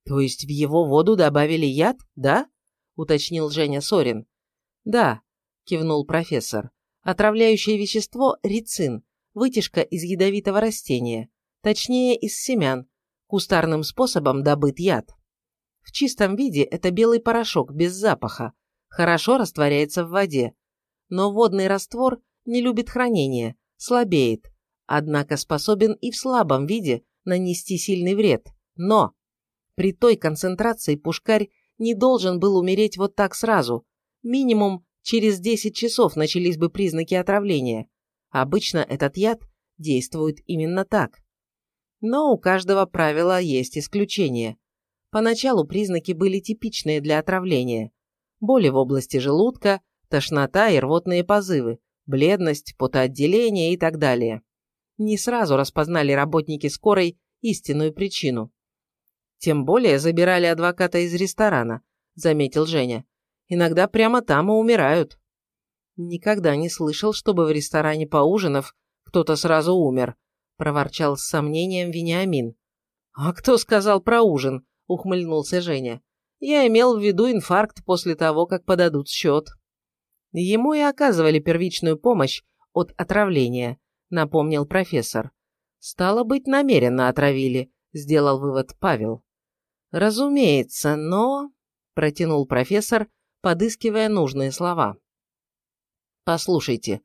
То есть в его воду добавили яд, да? Уточнил Женя Сорин. Да, кивнул профессор. Отравляющее вещество – рицин, вытяжка из ядовитого растения, точнее из семян, кустарным способом добыт яд. В чистом виде это белый порошок без запаха, хорошо растворяется в воде. Но водный раствор не любит хранения, слабеет, однако способен и в слабом виде нанести сильный вред. Но при той концентрации пушкарь не должен был умереть вот так сразу. Минимум через 10 часов начались бы признаки отравления. Обычно этот яд действует именно так. Но у каждого правила есть исключение. Поначалу признаки были типичные для отравления. Боли в области желудка, тошнота и рвотные позывы, бледность, потоотделение и так далее. Не сразу распознали работники скорой истинную причину. Тем более забирали адвоката из ресторана, заметил Женя. Иногда прямо там и умирают. Никогда не слышал, чтобы в ресторане поужинав кто-то сразу умер, проворчал с сомнением Вениамин. А кто сказал про ужин? – ухмыльнулся Женя. «Я имел в виду инфаркт после того, как подадут счет». Ему и оказывали первичную помощь от отравления, напомнил профессор. Стало быть, намеренно отравили, сделал вывод Павел. Разумеется, но... протянул профессор, подыскивая нужные слова. Послушайте,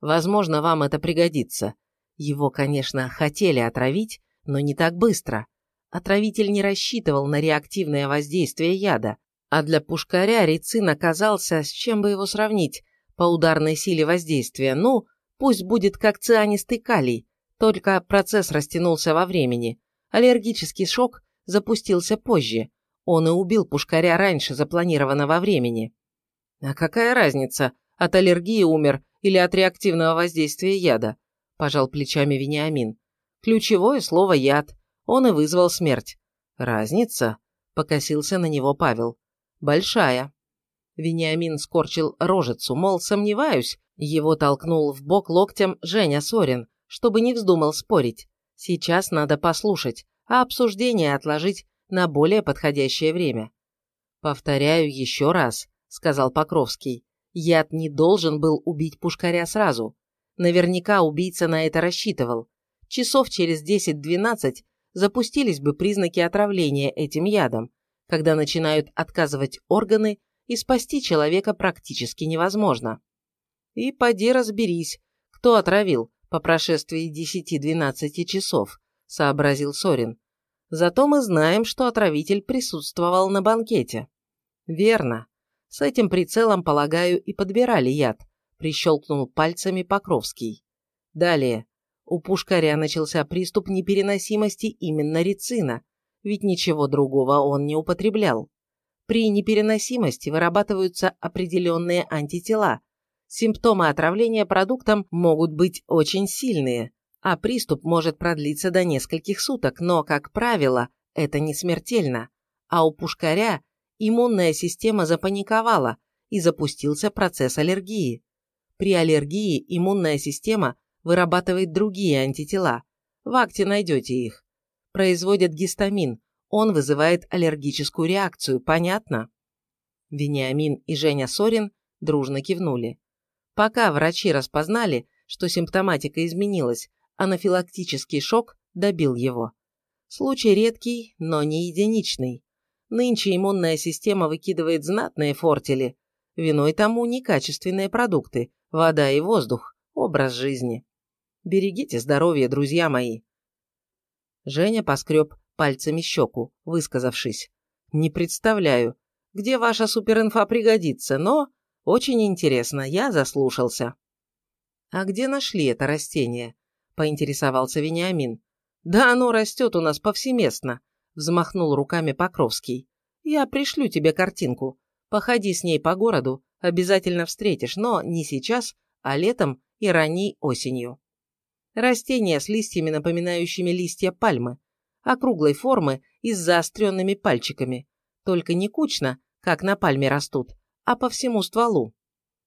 возможно, вам это пригодится. Его, конечно, хотели отравить, но не так быстро. Отравитель не рассчитывал на реактивное воздействие яда, а для пушкаря рицин оказался, с чем бы его сравнить, по ударной силе воздействия. Ну, пусть будет как цианистый калий, только процесс растянулся во времени. Аллергический шок запустился позже. Он и убил пушкаря раньше запланированного времени. А какая разница, от аллергии умер или от реактивного воздействия яда? Пожал плечами Вениамин. Ключевое слово «яд». Он и вызвал смерть. Разница? Покосился на него Павел. Большая. Вениамин скорчил рожицу, мол, сомневаюсь. Его толкнул в бок локтем Женя Сорин, чтобы не вздумал спорить. Сейчас надо послушать, а обсуждение отложить на более подходящее время. «Повторяю еще раз», — сказал Покровский. «Яд не должен был убить Пушкаря сразу. Наверняка убийца на это рассчитывал. Часов через 10-12 запустились бы признаки отравления этим ядом, когда начинают отказывать органы и спасти человека практически невозможно. И поди разберись, кто отравил по прошествии 10-12 часов, сообразил Сорин. Зато мы знаем, что отравитель присутствовал на банкете. Верно. С этим прицелом, полагаю, и подбирали яд, прищелкнул пальцами Покровский. Далее. У Пушкаря начался приступ непереносимости именно рецина, ведь ничего другого он не употреблял. При непереносимости вырабатываются определенные антитела. Симптомы отравления продуктом могут быть очень сильные, а приступ может продлиться до нескольких суток, но, как правило, это не смертельно. А у Пушкаря иммунная система запаниковала и запустился процесс аллергии. При аллергии иммунная система вырабатывает другие антитела. В акте найдете их. Производят гистамин. Он вызывает аллергическую реакцию, понятно? Вениамин и Женя Сорин дружно кивнули. Пока врачи распознали, что симптоматика изменилась, анафилактический шок добил его. Случай редкий, но не единичный. Нынче иммунная система выкидывает знатные фортели. Виной тому некачественные продукты, вода и воздух, образ жизни. Берегите здоровье, друзья мои. Женя поскреб пальцами щеку, высказавшись. Не представляю, где ваша суперинфа пригодится, но очень интересно, я заслушался. А где нашли это растение? Поинтересовался Вениамин. Да оно растет у нас повсеместно, взмахнул руками Покровский. Я пришлю тебе картинку. Походи с ней по городу, обязательно встретишь, но не сейчас, а летом и ранней осенью. Растение с листьями, напоминающими листья пальмы, округлой формы и с заостренными пальчиками, только не кучно, как на пальме растут, а по всему стволу.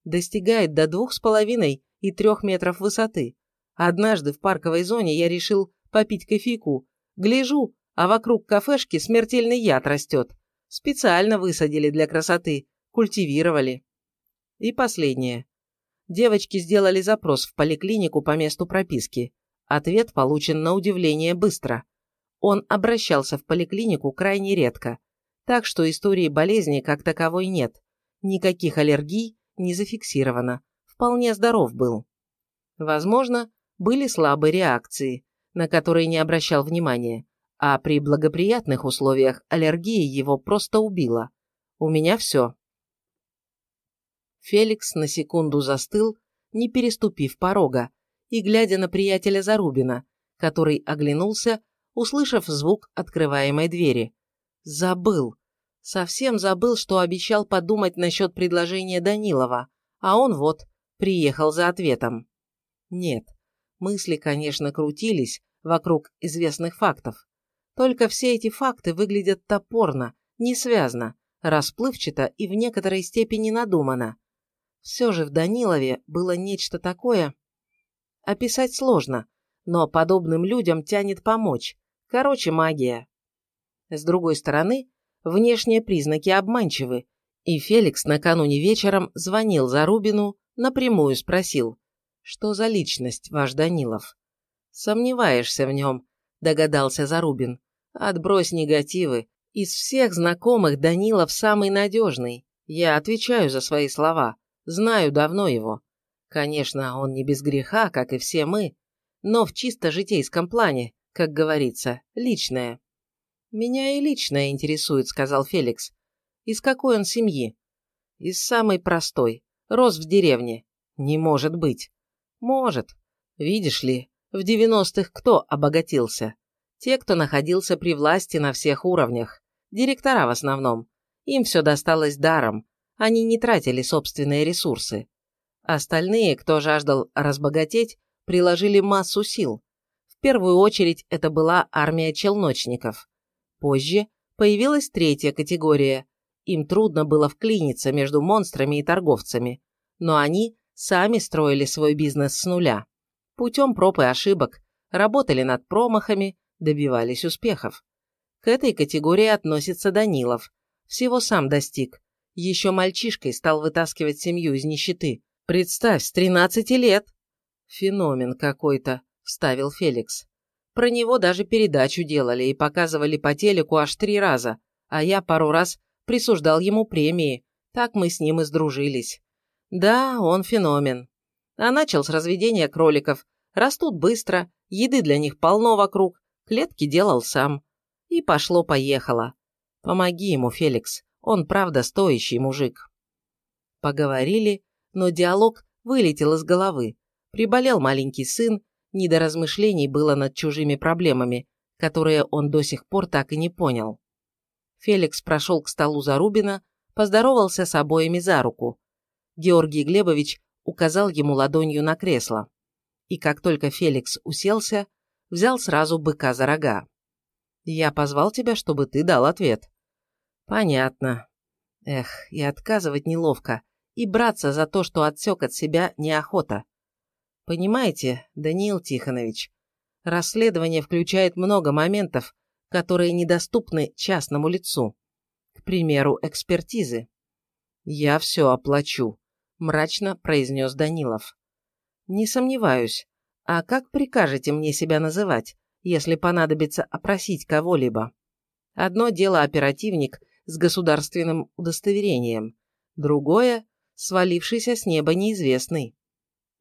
Достигает до двух с половиной и трех метров высоты. Однажды в парковой зоне я решил попить кофейку. Гляжу, а вокруг кафешки смертельный яд растет. Специально высадили для красоты, культивировали. И последнее. Девочки сделали запрос в поликлинику по месту прописки. Ответ получен на удивление быстро. Он обращался в поликлинику крайне редко, так что истории болезни как таковой нет. Никаких аллергий не зафиксировано. Вполне здоров был. Возможно, были слабые реакции, на которые не обращал внимания, а при благоприятных условиях аллергия его просто убила. У меня все. Феликс на секунду застыл, не переступив порога, и глядя на приятеля Зарубина, который оглянулся, услышав звук открываемой двери. Забыл. Совсем забыл, что обещал подумать насчет предложения Данилова, а он вот, приехал за ответом. Нет, мысли, конечно, крутились вокруг известных фактов. Только все эти факты выглядят топорно, несвязно, расплывчато и в некоторой степени надумано. Все же в Данилове было нечто такое. Описать сложно, но подобным людям тянет помочь. Короче, магия. С другой стороны, внешние признаки обманчивы, и Феликс накануне вечером звонил Зарубину, напрямую спросил, что за личность ваш Данилов. «Сомневаешься в нем», – догадался Зарубин. «Отбрось негативы. Из всех знакомых Данилов самый надежный. Я отвечаю за свои слова. Знаю давно его. Конечно, он не без греха, как и все мы, но в чисто житейском плане, как говорится, личное. «Меня и личное интересует», — сказал Феликс. «Из какой он семьи?» «Из самой простой. Рос в деревне». «Не может быть». «Может. Видишь ли, в девяностых кто обогатился? Те, кто находился при власти на всех уровнях. Директора в основном. Им все досталось даром, они не тратили собственные ресурсы. Остальные, кто жаждал разбогатеть, приложили массу сил. В первую очередь это была армия челночников. Позже появилась третья категория. Им трудно было вклиниться между монстрами и торговцами, но они сами строили свой бизнес с нуля. Путем проб и ошибок, работали над промахами, добивались успехов. К этой категории относится Данилов. Всего сам достиг, еще мальчишкой стал вытаскивать семью из нищеты. Представь, с 13 лет. Феномен какой-то, вставил Феликс. Про него даже передачу делали и показывали по телеку аж три раза, а я пару раз присуждал ему премии. Так мы с ним и сдружились. Да, он феномен. А начал с разведения кроликов. Растут быстро, еды для них полно вокруг, клетки делал сам. И пошло-поехало. Помоги ему, Феликс. Он, правда, стоящий мужик. Поговорили, но диалог вылетел из головы. Приболел маленький сын, не до размышлений было над чужими проблемами, которые он до сих пор так и не понял. Феликс прошел к столу Зарубина, поздоровался с обоими за руку. Георгий Глебович указал ему ладонью на кресло. И как только Феликс уселся, взял сразу быка за рога. «Я позвал тебя, чтобы ты дал ответ», Понятно. Эх, и отказывать неловко, и браться за то, что отсек от себя, неохота. Понимаете, Даниил Тихонович, расследование включает много моментов, которые недоступны частному лицу. К примеру, экспертизы. «Я все оплачу», – мрачно произнес Данилов. «Не сомневаюсь. А как прикажете мне себя называть, если понадобится опросить кого-либо? Одно дело оперативник с государственным удостоверением, другое – свалившийся с неба неизвестный.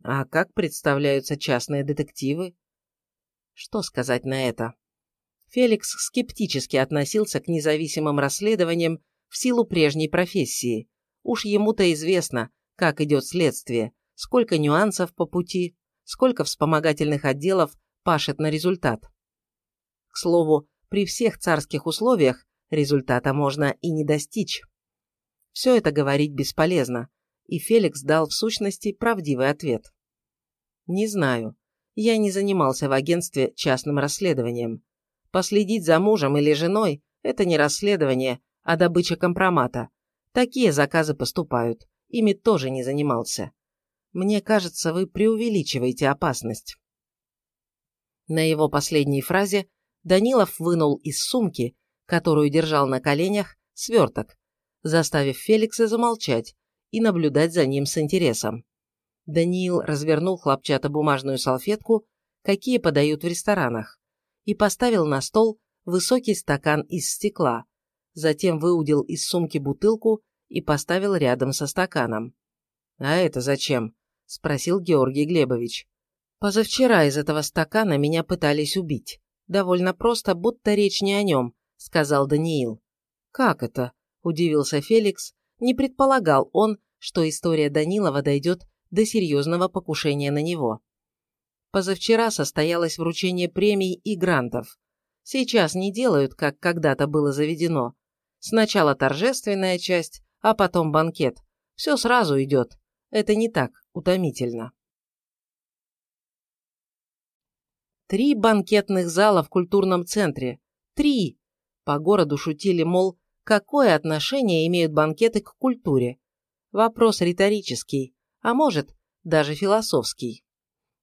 А как представляются частные детективы? Что сказать на это? Феликс скептически относился к независимым расследованиям в силу прежней профессии. Уж ему-то известно, как идет следствие, сколько нюансов по пути, сколько вспомогательных отделов пашет на результат. К слову, при всех царских условиях результата можно и не достичь. Все это говорить бесполезно, и Феликс дал в сущности правдивый ответ. Не знаю. Я не занимался в агентстве частным расследованием. Последить за мужем или женой – это не расследование, а добыча компромата. Такие заказы поступают. Ими тоже не занимался. Мне кажется, вы преувеличиваете опасность. На его последней фразе Данилов вынул из сумки, которую держал на коленях, сверток, заставив Феликса замолчать и наблюдать за ним с интересом. Даниил развернул хлопчатобумажную салфетку, какие подают в ресторанах, и поставил на стол высокий стакан из стекла, затем выудил из сумки бутылку и поставил рядом со стаканом. «А это зачем?» – спросил Георгий Глебович. «Позавчера из этого стакана меня пытались убить. Довольно просто, будто речь не о нем», – сказал Даниил. «Как это?» – удивился Феликс. Не предполагал он, что история Данилова дойдет до серьезного покушения на него. Позавчера состоялось вручение премий и грантов. Сейчас не делают, как когда-то было заведено. Сначала торжественная часть, а потом банкет. Все сразу идет. Это не так утомительно. Три банкетных зала в культурном центре. Три! По городу шутили, мол, какое отношение имеют банкеты к культуре. Вопрос риторический а может, даже философский.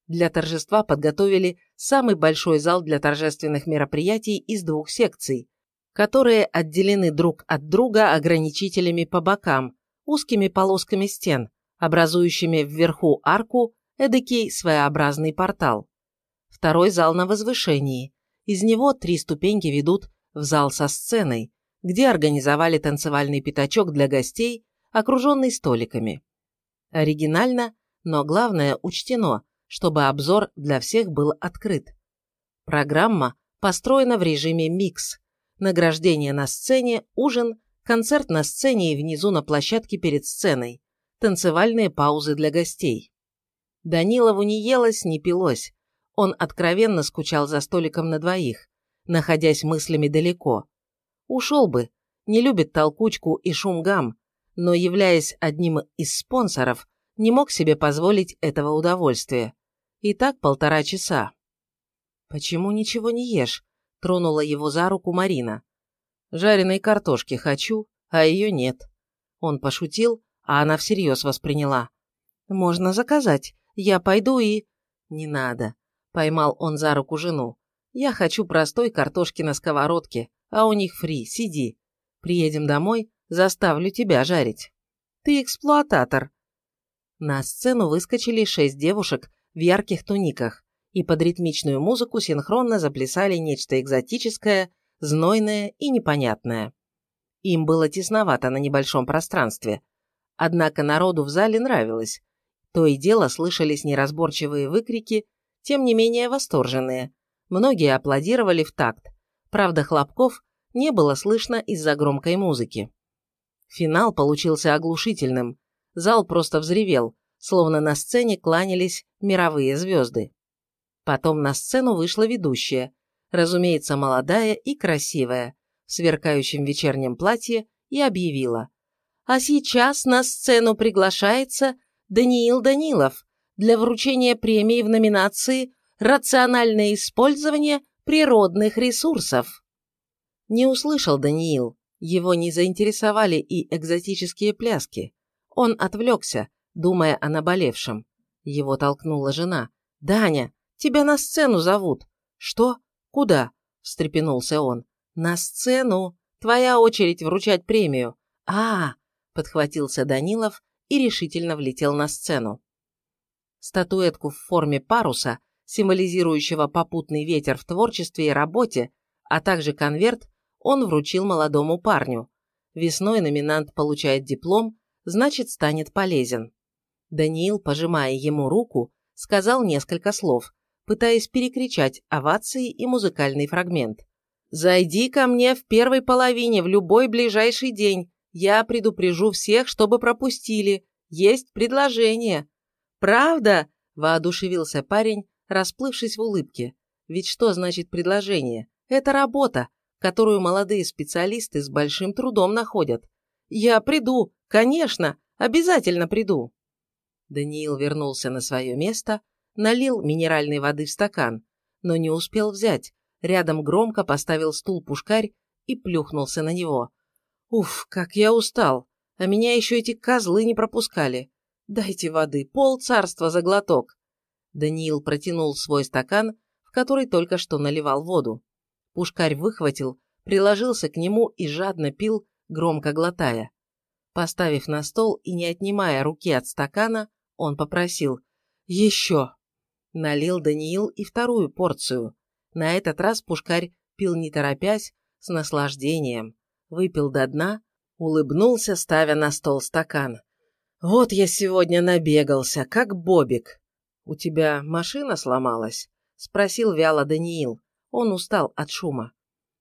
Для торжества подготовили самый большой зал для торжественных мероприятий из двух секций, которые отделены друг от друга ограничителями по бокам, узкими полосками стен, образующими вверху арку, эдакий своеобразный портал. Второй зал на возвышении. Из него три ступеньки ведут в зал со сценой, где организовали танцевальный пятачок для гостей, окруженный столиками. Оригинально, но главное учтено, чтобы обзор для всех был открыт. Программа построена в режиме микс. Награждение на сцене, ужин, концерт на сцене и внизу на площадке перед сценой, танцевальные паузы для гостей. Данилову не елось, не пилось. Он откровенно скучал за столиком на двоих, находясь мыслями далеко. Ушел бы, не любит толкучку и шум гам, но, являясь одним из спонсоров, не мог себе позволить этого удовольствия. И так полтора часа. «Почему ничего не ешь?» – тронула его за руку Марина. «Жареной картошки хочу, а ее нет». Он пошутил, а она всерьез восприняла. «Можно заказать. Я пойду и...» «Не надо», – поймал он за руку жену. «Я хочу простой картошки на сковородке, а у них фри, сиди. Приедем домой, Заставлю тебя жарить. Ты эксплуататор. На сцену выскочили шесть девушек в ярких туниках и под ритмичную музыку синхронно заплясали нечто экзотическое, знойное и непонятное. Им было тесновато на небольшом пространстве. Однако народу в зале нравилось. То и дело слышались неразборчивые выкрики, тем не менее восторженные. Многие аплодировали в такт. Правда, хлопков не было слышно из-за громкой музыки. Финал получился оглушительным. Зал просто взревел, словно на сцене кланялись мировые звезды. Потом на сцену вышла ведущая, разумеется, молодая и красивая, в сверкающем вечернем платье, и объявила. А сейчас на сцену приглашается Даниил Данилов для вручения премии в номинации «Рациональное использование природных ресурсов». Не услышал Даниил, его не заинтересовали и экзотические пляски. Он отвлекся, думая о наболевшем. Его толкнула жена. «Даня, тебя на сцену зовут». «Что? Куда?» – встрепенулся он. «На сцену. Твоя очередь вручать премию». «А, подхватился Данилов и решительно влетел на сцену. Статуэтку в форме паруса, символизирующего попутный ветер в творчестве и работе, а также конверт, он вручил молодому парню. Весной номинант получает диплом, значит, станет полезен. Даниил, пожимая ему руку, сказал несколько слов, пытаясь перекричать овации и музыкальный фрагмент. «Зайди ко мне в первой половине в любой ближайший день. Я предупрежу всех, чтобы пропустили. Есть предложение». «Правда?» – воодушевился парень, расплывшись в улыбке. «Ведь что значит предложение? Это работа, которую молодые специалисты с большим трудом находят. Я приду, конечно, обязательно приду». Даниил вернулся на свое место, налил минеральной воды в стакан, но не успел взять. Рядом громко поставил стул пушкарь и плюхнулся на него. «Уф, как я устал! А меня еще эти козлы не пропускали. Дайте воды, пол царства за глоток!» Даниил протянул свой стакан, в который только что наливал воду. Пушкарь выхватил, приложился к нему и жадно пил, громко глотая. Поставив на стол и не отнимая руки от стакана, он попросил «Еще!». Налил Даниил и вторую порцию. На этот раз Пушкарь пил не торопясь, с наслаждением. Выпил до дна, улыбнулся, ставя на стол стакан. «Вот я сегодня набегался, как Бобик». «У тебя машина сломалась?» – спросил вяло Даниил. Он устал от шума.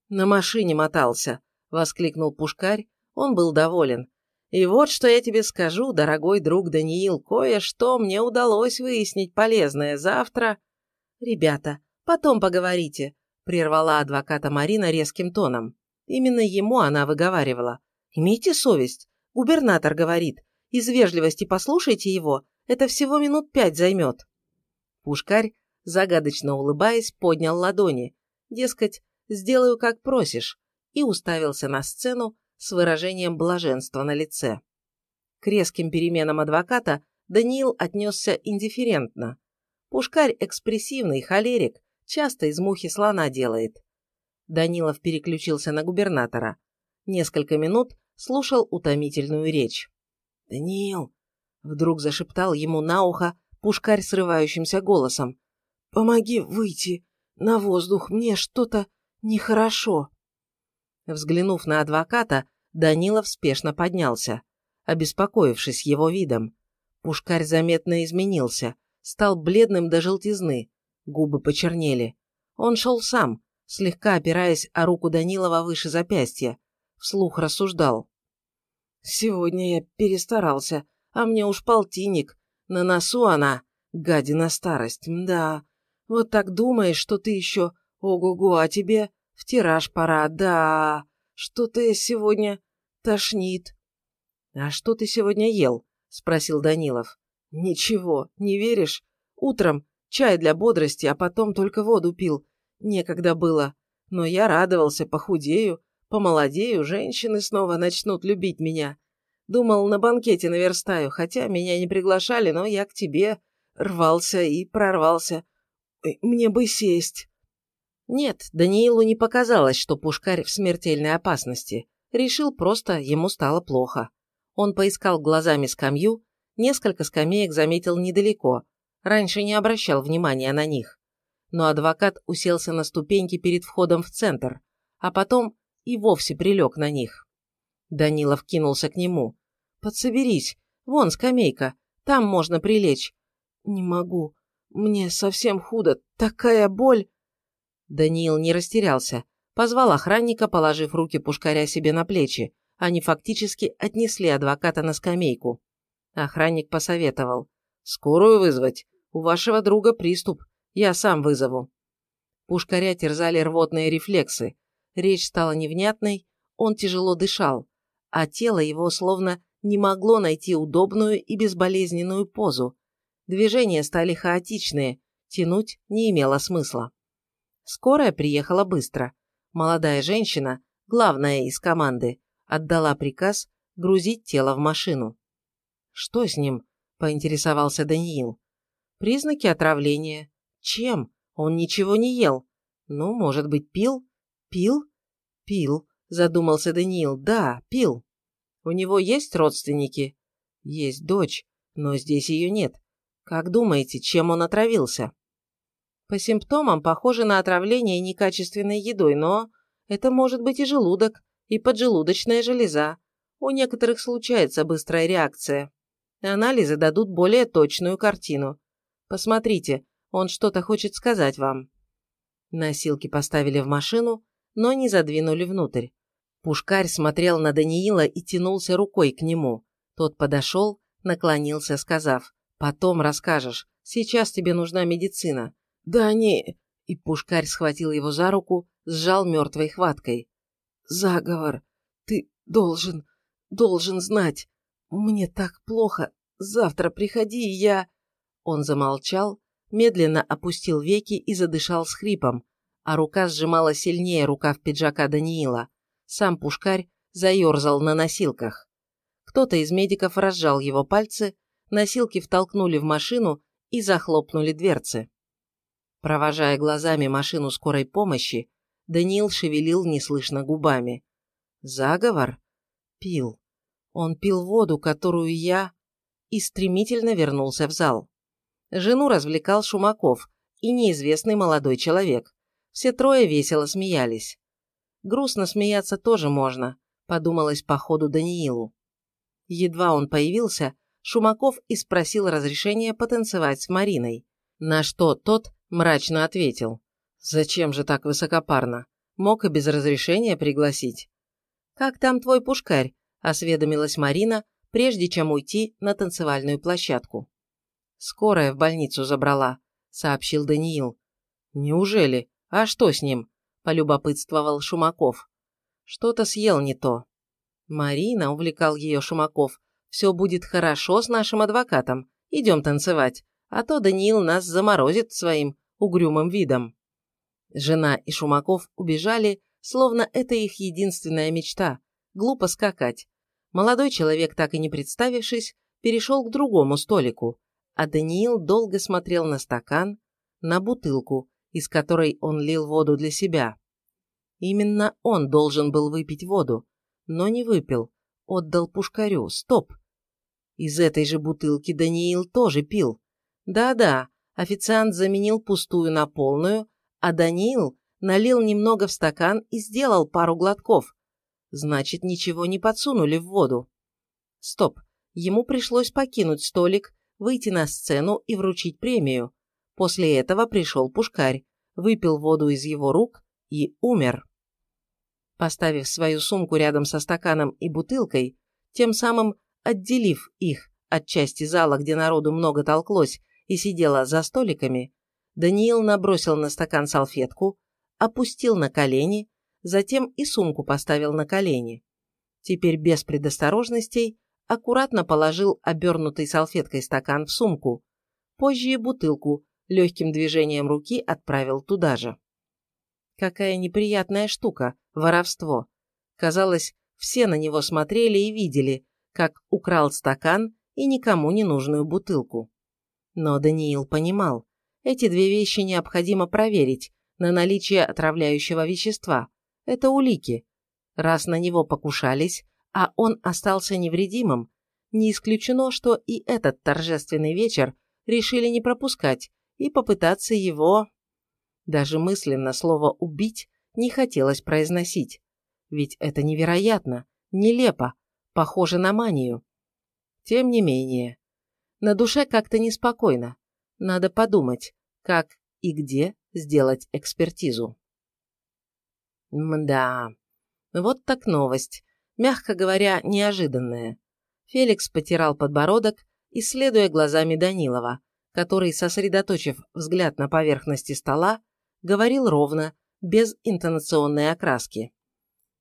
«На машине мотался», – воскликнул Пушкарь. Он был доволен. И вот что я тебе скажу, дорогой друг Даниил, кое-что мне удалось выяснить полезное завтра. Ребята, потом поговорите, прервала адвоката Марина резким тоном. Именно ему она выговаривала. Имейте совесть. Губернатор говорит. Из вежливости послушайте его. Это всего минут пять займет. Пушкарь, загадочно улыбаясь, поднял ладони. Дескать, сделаю, как просишь, и уставился на сцену, с выражением блаженства на лице. К резким переменам адвоката Даниил отнесся индифферентно. Пушкарь экспрессивный, холерик, часто из мухи слона делает. Данилов переключился на губернатора. Несколько минут слушал утомительную речь. «Даниил!» — вдруг зашептал ему на ухо Пушкарь срывающимся голосом. «Помоги выйти на воздух, мне что-то нехорошо». Взглянув на адвоката, Данилов спешно поднялся, обеспокоившись его видом. Пушкарь заметно изменился, стал бледным до желтизны, губы почернели. Он шел сам, слегка опираясь о руку Данилова выше запястья, вслух рассуждал. «Сегодня я перестарался, а мне уж полтинник. На носу она, гадина старость, да. Вот так думаешь, что ты еще ого-го, а тебе тираж пора, да. Что-то я сегодня тошнит. А что ты сегодня ел? Спросил Данилов. Ничего, не веришь? Утром чай для бодрости, а потом только воду пил. Некогда было. Но я радовался, похудею, помолодею, женщины снова начнут любить меня. Думал, на банкете наверстаю, хотя меня не приглашали, но я к тебе рвался и прорвался. Мне бы сесть. Нет, Даниилу не показалось, что Пушкарь в смертельной опасности. Решил просто, ему стало плохо. Он поискал глазами скамью, несколько скамеек заметил недалеко, раньше не обращал внимания на них. Но адвокат уселся на ступеньки перед входом в центр, а потом и вовсе прилег на них. Данилов кинулся к нему. «Подсоберись, вон скамейка, там можно прилечь». «Не могу, мне совсем худо, такая боль...» Даниил не растерялся. Позвал охранника, положив руки пушкаря себе на плечи. Они фактически отнесли адвоката на скамейку. Охранник посоветовал. «Скорую вызвать? У вашего друга приступ. Я сам вызову». Пушкаря терзали рвотные рефлексы. Речь стала невнятной, он тяжело дышал, а тело его словно не могло найти удобную и безболезненную позу. Движения стали хаотичные, тянуть не имело смысла. Скорая приехала быстро. Молодая женщина, главная из команды, отдала приказ грузить тело в машину. «Что с ним?» – поинтересовался Даниил. «Признаки отравления. Чем? Он ничего не ел. Ну, может быть, пил? Пил? Пил», – задумался Даниил. «Да, пил». У него есть родственники? Есть дочь, но здесь ее нет. Как думаете, чем он отравился? По симптомам похоже на отравление некачественной едой, но это может быть и желудок, и поджелудочная железа. У некоторых случается быстрая реакция. Анализы дадут более точную картину. Посмотрите, он что-то хочет сказать вам. Носилки поставили в машину, но не задвинули внутрь. Пушкарь смотрел на Даниила и тянулся рукой к нему. Тот подошел, наклонился, сказав, «Потом расскажешь, сейчас тебе нужна медицина». «Да они...» И Пушкарь схватил его за руку, сжал мертвой хваткой. «Заговор. Ты должен, должен знать. Мне так плохо. Завтра приходи, и я...» Он замолчал, медленно опустил веки и задышал с хрипом, а рука сжимала сильнее рукав пиджака Даниила. Сам пушкарь заерзал на носилках. Кто-то из медиков разжал его пальцы, носилки втолкнули в машину и захлопнули дверцы. Провожая глазами машину скорой помощи, Даниил шевелил неслышно губами. Заговор? Пил. Он пил воду, которую я... И стремительно вернулся в зал. Жену развлекал Шумаков и неизвестный молодой человек. Все трое весело смеялись. Грустно смеяться тоже можно, подумалось по ходу Даниилу. Едва он появился, Шумаков и спросил разрешения потанцевать с Мариной, на что тот мрачно ответил. «Зачем же так высокопарно? Мог и без разрешения пригласить». «Как там твой пушкарь?» – осведомилась Марина, прежде чем уйти на танцевальную площадку. «Скорая в больницу забрала», – сообщил Даниил. «Неужели? А что с ним?» полюбопытствовал Шумаков. Что-то съел не то. Марина, увлекал ее Шумаков, все будет хорошо с нашим адвокатом. Идем танцевать, а то Даниил нас заморозит своим угрюмым видом. Жена и Шумаков убежали, словно это их единственная мечта. Глупо скакать. Молодой человек, так и не представившись, перешел к другому столику, а Даниил долго смотрел на стакан, на бутылку, из которой он лил воду для себя. Именно он должен был выпить воду, но не выпил, отдал пушкарю. Стоп! Из этой же бутылки Даниил тоже пил. Да-да, официант заменил пустую на полную, а Даниил налил немного в стакан и сделал пару глотков. Значит, ничего не подсунули в воду. Стоп, ему пришлось покинуть столик, выйти на сцену и вручить премию. После этого пришел пушкарь, выпил воду из его рук и умер. Поставив свою сумку рядом со стаканом и бутылкой, тем самым отделив их от части зала, где народу много толклось и сидело за столиками, Даниил набросил на стакан салфетку, опустил на колени, затем и сумку поставил на колени. Теперь без предосторожностей аккуратно положил обернутый салфеткой стакан в сумку, позже и бутылку, легким движением руки отправил туда же. Какая неприятная штука – воровство. Казалось, все на него смотрели и видели, как украл стакан и никому не нужную бутылку. Но Даниил понимал, эти две вещи необходимо проверить на наличие отравляющего вещества. Это улики. Раз на него покушались, а он остался невредимым, не исключено, что и этот торжественный вечер решили не пропускать и попытаться его... Даже мысленно слово «убить» не хотелось произносить. Ведь это невероятно, нелепо, похоже на манию. Тем не менее, на душе как-то неспокойно. Надо подумать, как и где сделать экспертизу. Мда, вот так новость, мягко говоря, неожиданная. Феликс потирал подбородок, исследуя глазами Данилова, который, сосредоточив взгляд на поверхности стола, говорил ровно, без интонационной окраски.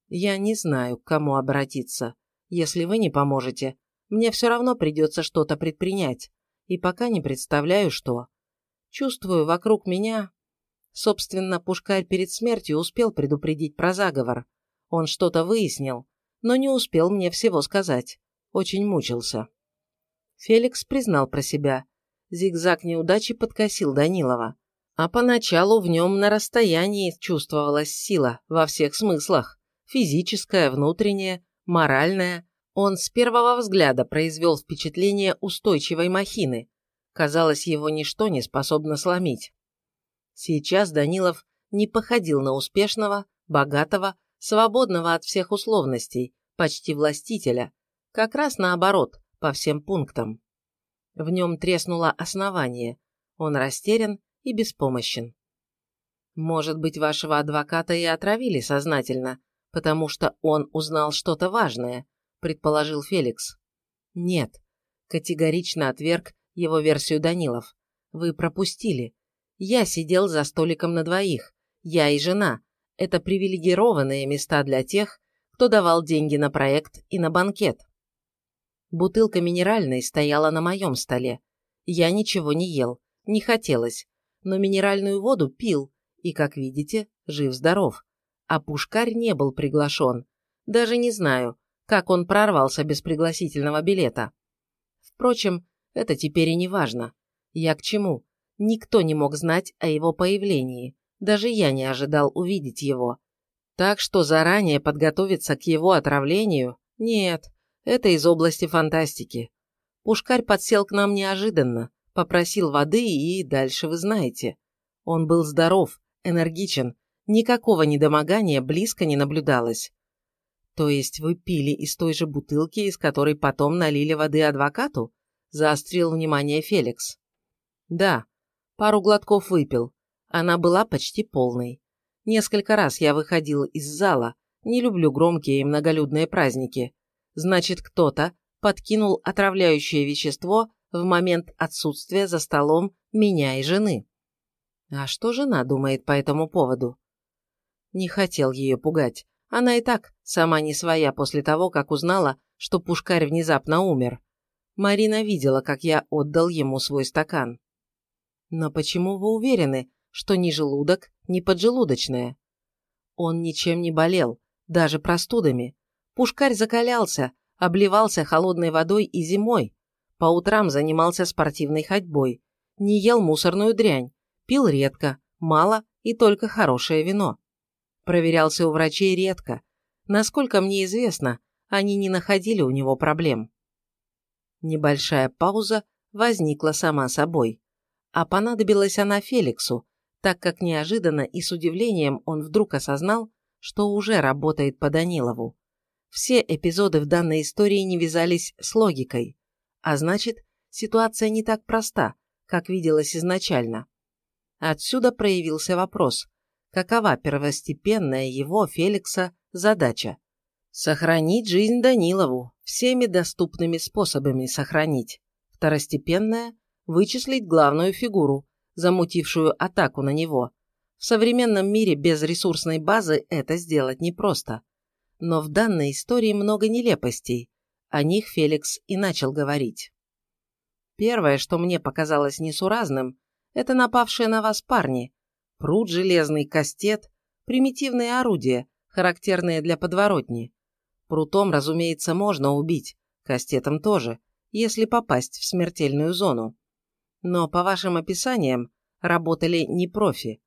«Я не знаю, к кому обратиться. Если вы не поможете, мне все равно придется что-то предпринять, и пока не представляю, что. Чувствую вокруг меня...» Собственно, Пушкарь перед смертью успел предупредить про заговор. Он что-то выяснил, но не успел мне всего сказать. Очень мучился. Феликс признал про себя. Зигзаг неудачи подкосил Данилова. А поначалу в нем на расстоянии чувствовалась сила во всех смыслах. Физическая, внутренняя, моральная, Он с первого взгляда произвел впечатление устойчивой махины. Казалось, его ничто не способно сломить. Сейчас Данилов не походил на успешного, богатого, свободного от всех условностей, почти властителя, как раз наоборот, по всем пунктам. В нем треснуло основание, он растерян и беспомощен. Может быть, вашего адвоката и отравили сознательно, потому что он узнал что-то важное, предположил Феликс. Нет, категорично отверг его версию Данилов. Вы пропустили. Я сидел за столиком на двоих. Я и жена. Это привилегированные места для тех, кто давал деньги на проект и на банкет. Бутылка минеральной стояла на моем столе. Я ничего не ел, не хотелось, но минеральную воду пил и, как видите, жив-здоров. А Пушкарь не был приглашен. Даже не знаю, как он прорвался без пригласительного билета. Впрочем, это теперь и не важно. Я к чему? Никто не мог знать о его появлении. Даже я не ожидал увидеть его. Так что заранее подготовиться к его отравлению? Нет, это из области фантастики. Пушкарь подсел к нам неожиданно, попросил воды и дальше вы знаете. Он был здоров, энергичен, никакого недомогания близко не наблюдалось. То есть вы пили из той же бутылки, из которой потом налили воды адвокату? Заострил внимание Феликс. Да, пару глотков выпил. Она была почти полной. Несколько раз я выходил из зала, не люблю громкие и многолюдные праздники. Значит, кто-то подкинул отравляющее вещество в момент отсутствия за столом меня и жены. А что жена думает по этому поводу? Не хотел ее пугать. Она и так сама не своя после того, как узнала, что Пушкарь внезапно умер. Марина видела, как я отдал ему свой стакан. Но почему вы уверены, что ни желудок, ни поджелудочная? Он ничем не болел, даже простудами. Пушкарь закалялся, обливался холодной водой и зимой. По утрам занимался спортивной ходьбой. Не ел мусорную дрянь, Пил редко, мало и только хорошее вино. Проверялся у врачей редко. Насколько мне известно, они не находили у него проблем. Небольшая пауза возникла сама собой. А понадобилась она Феликсу, так как неожиданно и с удивлением он вдруг осознал, что уже работает по Данилову. Все эпизоды в данной истории не вязались с логикой, а значит, ситуация не так проста, как виделась изначально. Отсюда проявился вопрос, какова первостепенная его, Феликса, задача? Сохранить жизнь Данилову, всеми доступными способами сохранить. Второстепенная – вычислить главную фигуру, замутившую атаку на него. В современном мире без ресурсной базы это сделать непросто. Но в данной истории много нелепостей. О них Феликс и начал говорить. Первое, что мне показалось несуразным, это напавшие на вас парни. Пруд железный, кастет, примитивные орудия, характерные для подворотни. Прутом, разумеется, можно убить, кастетом тоже, если попасть в смертельную зону. Но, по вашим описаниям, работали не профи.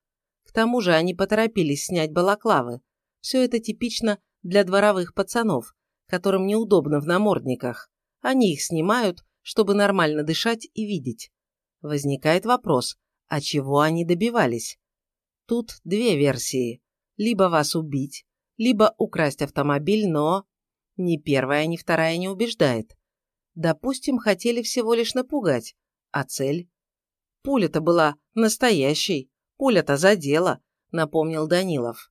К тому же они поторопились снять балаклавы. Все это типично для дворовых пацанов, которым неудобно в намордниках. Они их снимают, чтобы нормально дышать и видеть. Возникает вопрос, а чего они добивались? Тут две версии. Либо вас убить, либо украсть автомобиль, но... Ни первая, ни вторая не убеждает. Допустим, хотели всего лишь напугать. А цель? Пуля-то была настоящей. Пуля-то задела, напомнил Данилов.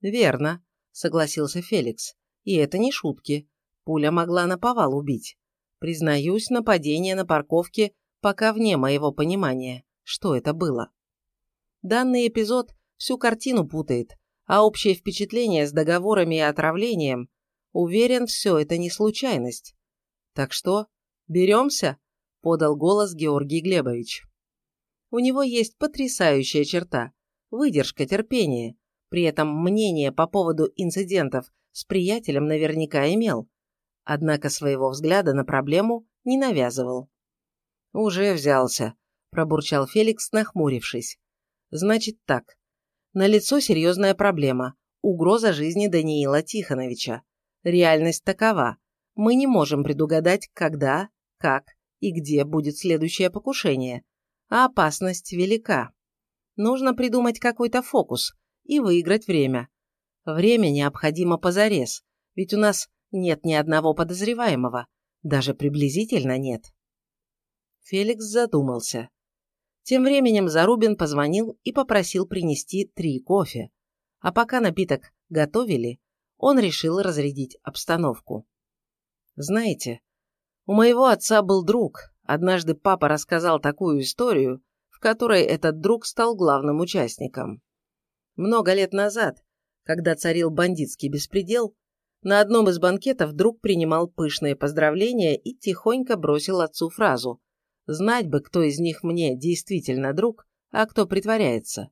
Верно, согласился Феликс. И это не шутки. Пуля могла наповал убить. Признаюсь, нападение на парковке пока вне моего понимания, что это было. Данный эпизод всю картину путает, а общее впечатление с договорами и отравлением, уверен, все это не случайность. Так что, беремся? подал голос Георгий Глебович. У него есть потрясающая черта – выдержка, терпение. При этом мнение по поводу инцидентов с приятелем наверняка имел. Однако своего взгляда на проблему не навязывал. «Уже взялся», – пробурчал Феликс, нахмурившись. «Значит так. Налицо серьезная проблема. Угроза жизни Даниила Тихоновича. Реальность такова. Мы не можем предугадать, когда, как и где будет следующее покушение, а опасность велика. Нужно придумать какой-то фокус и выиграть время. Время необходимо позарез, ведь у нас нет ни одного подозреваемого, даже приблизительно нет. Феликс задумался. Тем временем Зарубин позвонил и попросил принести три кофе. А пока напиток готовили, он решил разрядить обстановку. Знаете, у моего отца был друг. Однажды папа рассказал такую историю, в которой этот друг стал главным участником. Много лет назад, когда царил бандитский беспредел, на одном из банкетов друг принимал пышные поздравления и тихонько бросил отцу фразу «Знать бы, кто из них мне действительно друг, а кто притворяется».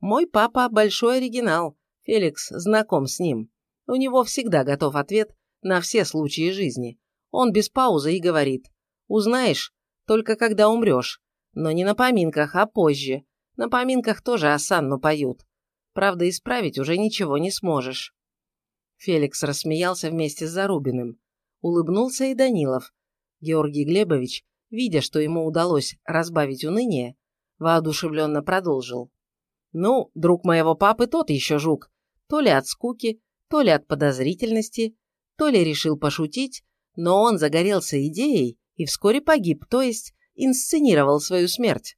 Мой папа – большой оригинал, Феликс знаком с ним. У него всегда готов ответ на все случаи жизни. Он без паузы и говорит «Узнаешь, только когда умрешь. Но не на поминках, а позже. На поминках тоже осанну поют. Правда, исправить уже ничего не сможешь». Феликс рассмеялся вместе с Зарубиным. Улыбнулся и Данилов. Георгий Глебович, видя, что ему удалось разбавить уныние, воодушевленно продолжил. «Ну, друг моего папы тот еще жук. То ли от скуки, то ли от подозрительности, то ли решил пошутить, но он загорелся идеей и вскоре погиб, то есть инсценировал свою смерть.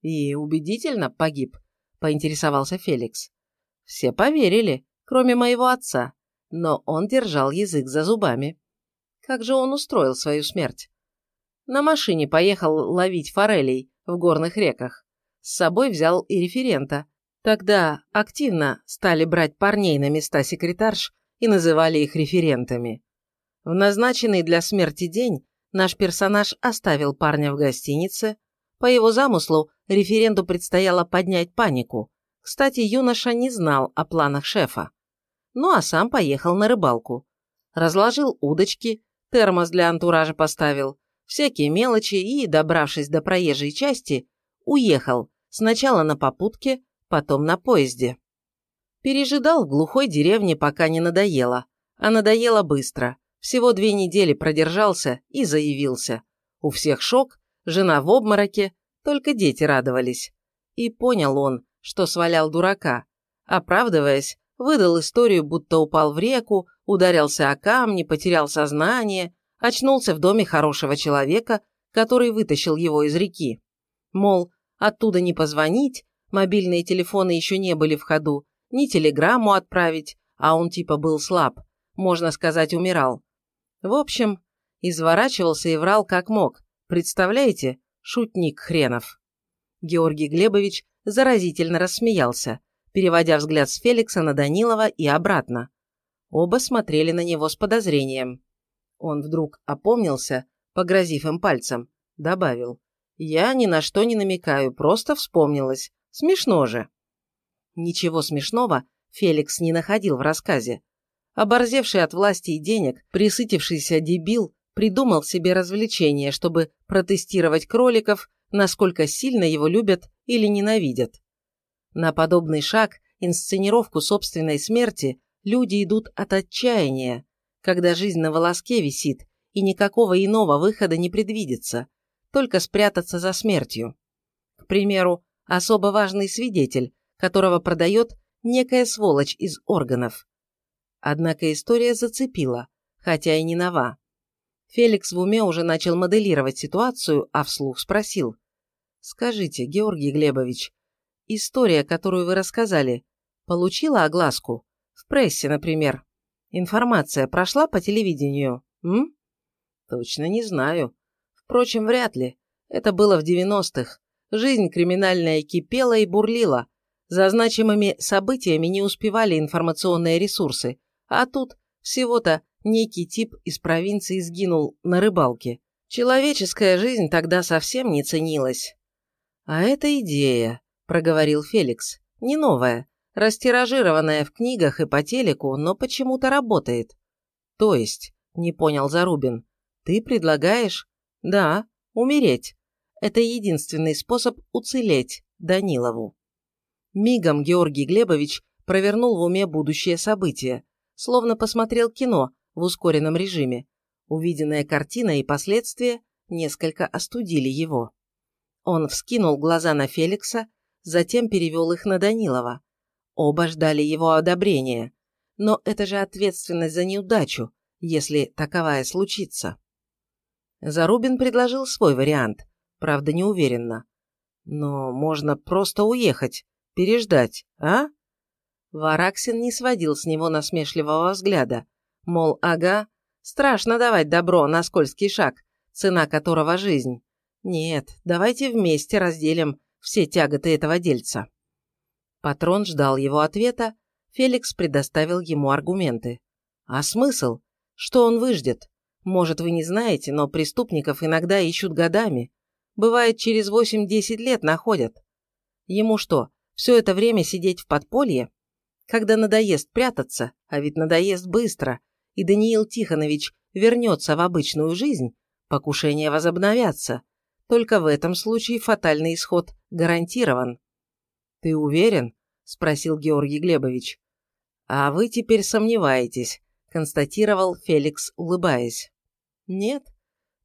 И убедительно погиб, поинтересовался Феликс. Все поверили, кроме моего отца но он держал язык за зубами. Как же он устроил свою смерть? На машине поехал ловить форелей в горных реках. С собой взял и референта. Тогда активно стали брать парней на места секретарш и называли их референтами. В назначенный для смерти день наш персонаж оставил парня в гостинице. По его замыслу референту предстояло поднять панику. Кстати, юноша не знал о планах шефа ну а сам поехал на рыбалку. Разложил удочки, термос для антуража поставил, всякие мелочи и, добравшись до проезжей части, уехал, сначала на попутке, потом на поезде. Пережидал в глухой деревне, пока не надоело, а надоело быстро. Всего две недели продержался и заявился. У всех шок, жена в обмороке, только дети радовались. И понял он, что свалял дурака. Оправдываясь, выдал историю, будто упал в реку, ударился о камни, потерял сознание, очнулся в доме хорошего человека, который вытащил его из реки. Мол, оттуда не позвонить, мобильные телефоны еще не были в ходу, ни телеграмму отправить, а он типа был слаб, можно сказать, умирал. В общем, изворачивался и врал как мог. Представляете, шутник хренов. Георгий Глебович заразительно рассмеялся переводя взгляд с Феликса на Данилова и обратно. Оба смотрели на него с подозрением. Он вдруг опомнился, погрозив им пальцем, добавил. «Я ни на что не намекаю, просто вспомнилось. Смешно же». Ничего смешного Феликс не находил в рассказе. Оборзевший от власти и денег, присытившийся дебил придумал себе развлечение, чтобы протестировать кроликов, насколько сильно его любят или ненавидят. На подобный шаг, инсценировку собственной смерти, люди идут от отчаяния, когда жизнь на волоске висит, и никакого иного выхода не предвидится, только спрятаться за смертью. К примеру, особо важный свидетель, которого продает некая сволочь из органов. Однако история зацепила, хотя и не нова. Феликс в уме уже начал моделировать ситуацию, а вслух спросил. «Скажите, Георгий Глебович, История, которую вы рассказали, получила огласку? В прессе, например. Информация прошла по телевидению, м? Точно не знаю. Впрочем, вряд ли. Это было в 90-х. Жизнь криминальная кипела и бурлила. За значимыми событиями не успевали информационные ресурсы. А тут всего-то некий тип из провинции сгинул на рыбалке. Человеческая жизнь тогда совсем не ценилась. А это идея. – проговорил Феликс. «Не новая, растиражированная в книгах и по телеку, но почему-то работает». «То есть?» – не понял Зарубин. «Ты предлагаешь?» «Да, умереть. Это единственный способ уцелеть Данилову». Мигом Георгий Глебович провернул в уме будущее событие, словно посмотрел кино в ускоренном режиме. Увиденная картина и последствия несколько остудили его. Он вскинул глаза на Феликса, затем перевел их на Данилова. Оба ждали его одобрения. Но это же ответственность за неудачу, если таковая случится. Зарубин предложил свой вариант, правда неуверенно. Но можно просто уехать, переждать, а? Вараксин не сводил с него насмешливого взгляда. Мол, ага, страшно давать добро на скользкий шаг, цена которого жизнь. Нет, давайте вместе разделим все тяготы этого дельца. Патрон ждал его ответа, Феликс предоставил ему аргументы. А смысл? Что он выждет? Может, вы не знаете, но преступников иногда ищут годами. Бывает, через 8-10 лет находят. Ему что, все это время сидеть в подполье? Когда надоест прятаться, а ведь надоест быстро, и Даниил Тихонович вернется в обычную жизнь, покушения возобновятся. Только в этом случае фатальный исход гарантирован. «Ты уверен?» – спросил Георгий Глебович. «А вы теперь сомневаетесь», – констатировал Феликс, улыбаясь. «Нет,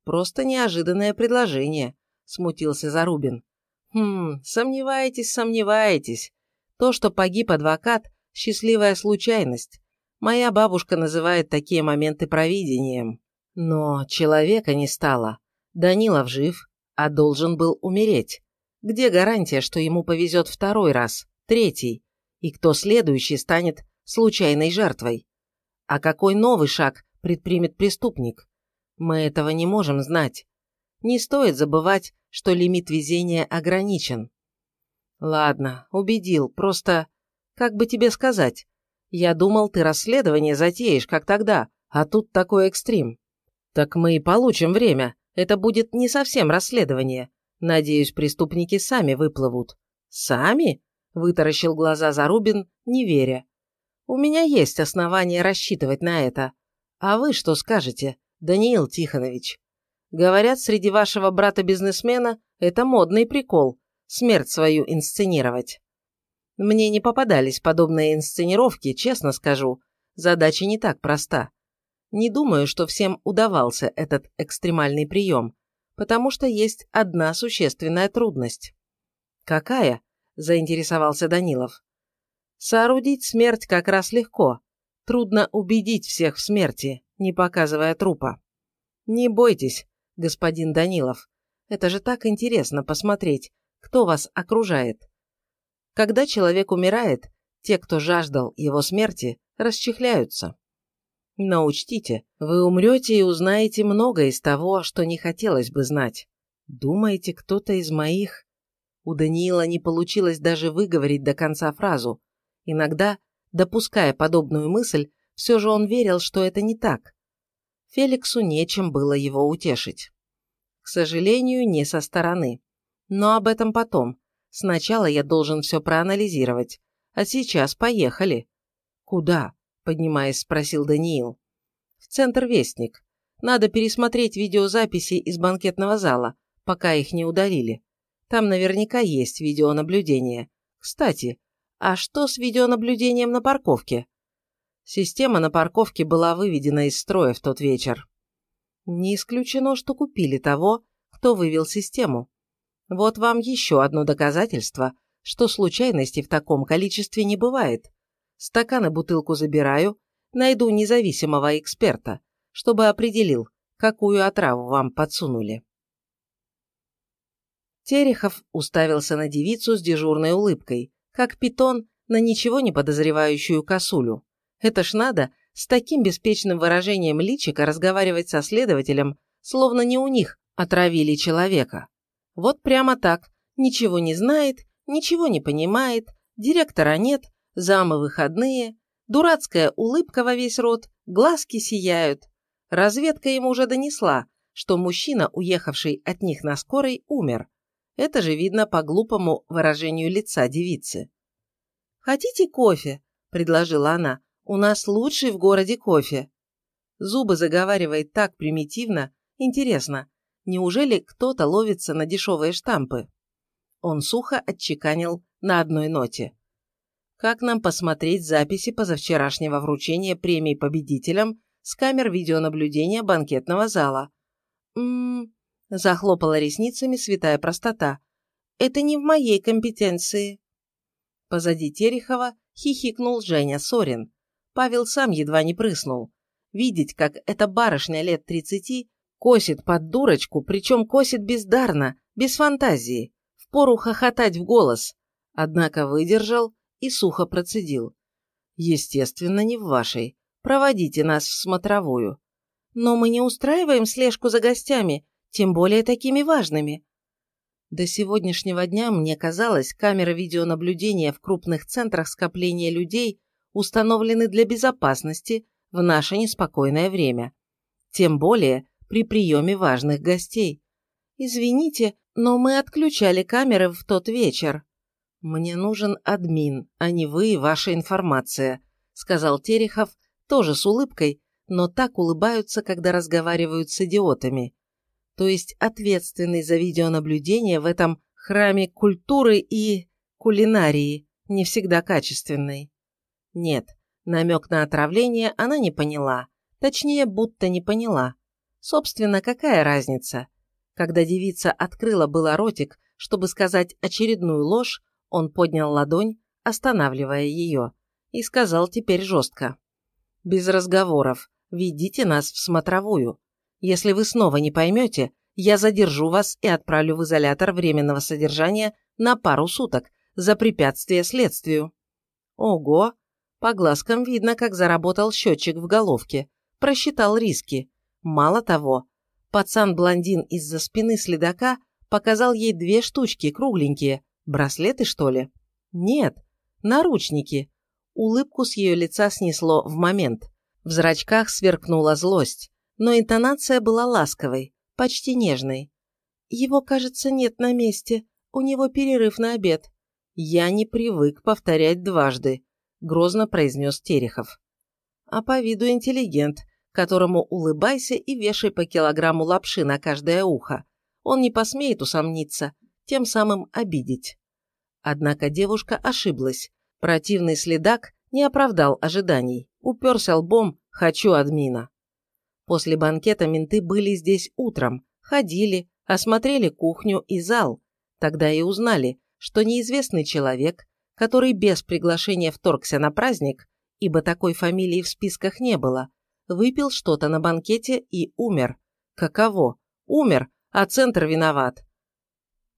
просто неожиданное предложение», – смутился Зарубин. «Хм, сомневаетесь, сомневаетесь. То, что погиб адвокат – счастливая случайность. Моя бабушка называет такие моменты провидением. Но человека не стало. Данилов жив, а должен был умереть. Где гарантия, что ему повезет второй раз, третий, и кто следующий станет случайной жертвой? А какой новый шаг предпримет преступник? Мы этого не можем знать. Не стоит забывать, что лимит везения ограничен. Ладно, убедил, просто... Как бы тебе сказать? Я думал, ты расследование затеешь, как тогда, а тут такой экстрим. Так мы и получим время. Это будет не совсем расследование. Надеюсь, преступники сами выплывут. Сами? Вытаращил глаза Зарубин, не веря. У меня есть основания рассчитывать на это. А вы что скажете, Даниил Тихонович? Говорят, среди вашего брата-бизнесмена это модный прикол – смерть свою инсценировать. Мне не попадались подобные инсценировки, честно скажу. Задача не так проста. Не думаю, что всем удавался этот экстремальный прием, потому что есть одна существенная трудность. «Какая?» – заинтересовался Данилов. «Соорудить смерть как раз легко. Трудно убедить всех в смерти, не показывая трупа. Не бойтесь, господин Данилов. Это же так интересно посмотреть, кто вас окружает. Когда человек умирает, те, кто жаждал его смерти, расчехляются. Но учтите, вы умрете и узнаете многое из того, что не хотелось бы знать. Думаете, кто-то из моих... У Даниила не получилось даже выговорить до конца фразу. Иногда, допуская подобную мысль, все же он верил, что это не так. Феликсу нечем было его утешить. К сожалению, не со стороны. Но об этом потом. Сначала я должен все проанализировать. А сейчас поехали. Куда? Поднимаясь, спросил Даниил. «В центр Вестник. Надо пересмотреть видеозаписи из банкетного зала, пока их не удалили. Там наверняка есть видеонаблюдение. Кстати, а что с видеонаблюдением на парковке?» Система на парковке была выведена из строя в тот вечер. Не исключено, что купили того, кто вывел систему. Вот вам еще одно доказательство, что случайностей в таком количестве не бывает. Стакан и бутылку забираю, найду независимого эксперта, чтобы определил, какую отраву вам подсунули. Терехов уставился на девицу с дежурной улыбкой, как питон на ничего не подозревающую косулю. Это ж надо с таким беспечным выражением личика разговаривать со следователем, словно не у них отравили человека. Вот прямо так, ничего не знает, ничего не понимает, директора нет, замы выходные, дурацкая улыбка во весь рот, глазки сияют. Разведка ему уже донесла, что мужчина, уехавший от них на скорой, умер. Это же видно по глупому выражению лица девицы. «Хотите кофе?» – предложила она. «У нас лучший в городе кофе». Зубы заговаривает так примитивно. Интересно, неужели кто-то ловится на дешевые штампы? Он сухо отчеканил на одной ноте. Как нам посмотреть записи позавчерашнего вручения премии победителям с камер видеонаблюдения банкетного зала. «М-м-м», захлопала ресницами святая простота. «Это не в моей компетенции». Позади Терехова хихикнул Женя Сорин. Павел сам едва не прыснул. Видеть, как эта барышня лет тридцати косит под дурочку, причем косит бездарно, без фантазии. Впору хохотать в голос. Однако выдержал и сухо процедил. Естественно, не в вашей. Проводите нас в смотровую. Но мы не устраиваем слежку за гостями, тем более такими важными. До сегодняшнего дня мне казалось, камеры видеонаблюдения в крупных центрах скопления людей установлены для безопасности в наше неспокойное время. Тем более при приеме важных гостей. Извините, но мы отключали камеры в тот вечер. Мне нужен админ, а не вы и ваша информация, сказал Терехов, тоже с улыбкой, но так улыбаются, когда разговаривают с идиотами. То есть ответственный за видеонаблюдение в этом храме культуры и кулинарии, не всегда качественной. Нет, намек на отравление она не поняла, точнее, будто не поняла. Собственно, какая разница? Когда девица открыла было ротик, чтобы сказать очередную ложь, он поднял ладонь, останавливая ее, и сказал теперь жестко. Без разговоров. Ведите нас в смотровую. Если вы снова не поймете, я задержу вас и отправлю в изолятор временного содержания на пару суток за препятствие следствию. Ого! По глазкам видно, как заработал счетчик в головке. Просчитал риски. Мало того, пацан-блондин из-за спины следака показал ей две штучки кругленькие. Браслеты, что ли? Нет, наручники. Улыбку с ее лица снесло в момент. В зрачках сверкнула злость, но интонация была ласковой, почти нежной. «Его, кажется, нет на месте. У него перерыв на обед». «Я не привык повторять дважды», – грозно произнес Терехов. «А по виду интеллигент, которому улыбайся и вешай по килограмму лапши на каждое ухо. Он не посмеет усомниться, тем самым обидеть». Однако девушка ошиблась. Противный следак не оправдал ожиданий, уперся лбом «хочу админа». После банкета менты были здесь утром, ходили, осмотрели кухню и зал. Тогда и узнали, что неизвестный человек, который без приглашения вторгся на праздник, ибо такой фамилии в списках не было, выпил что-то на банкете и умер. Каково? Умер, а центр виноват.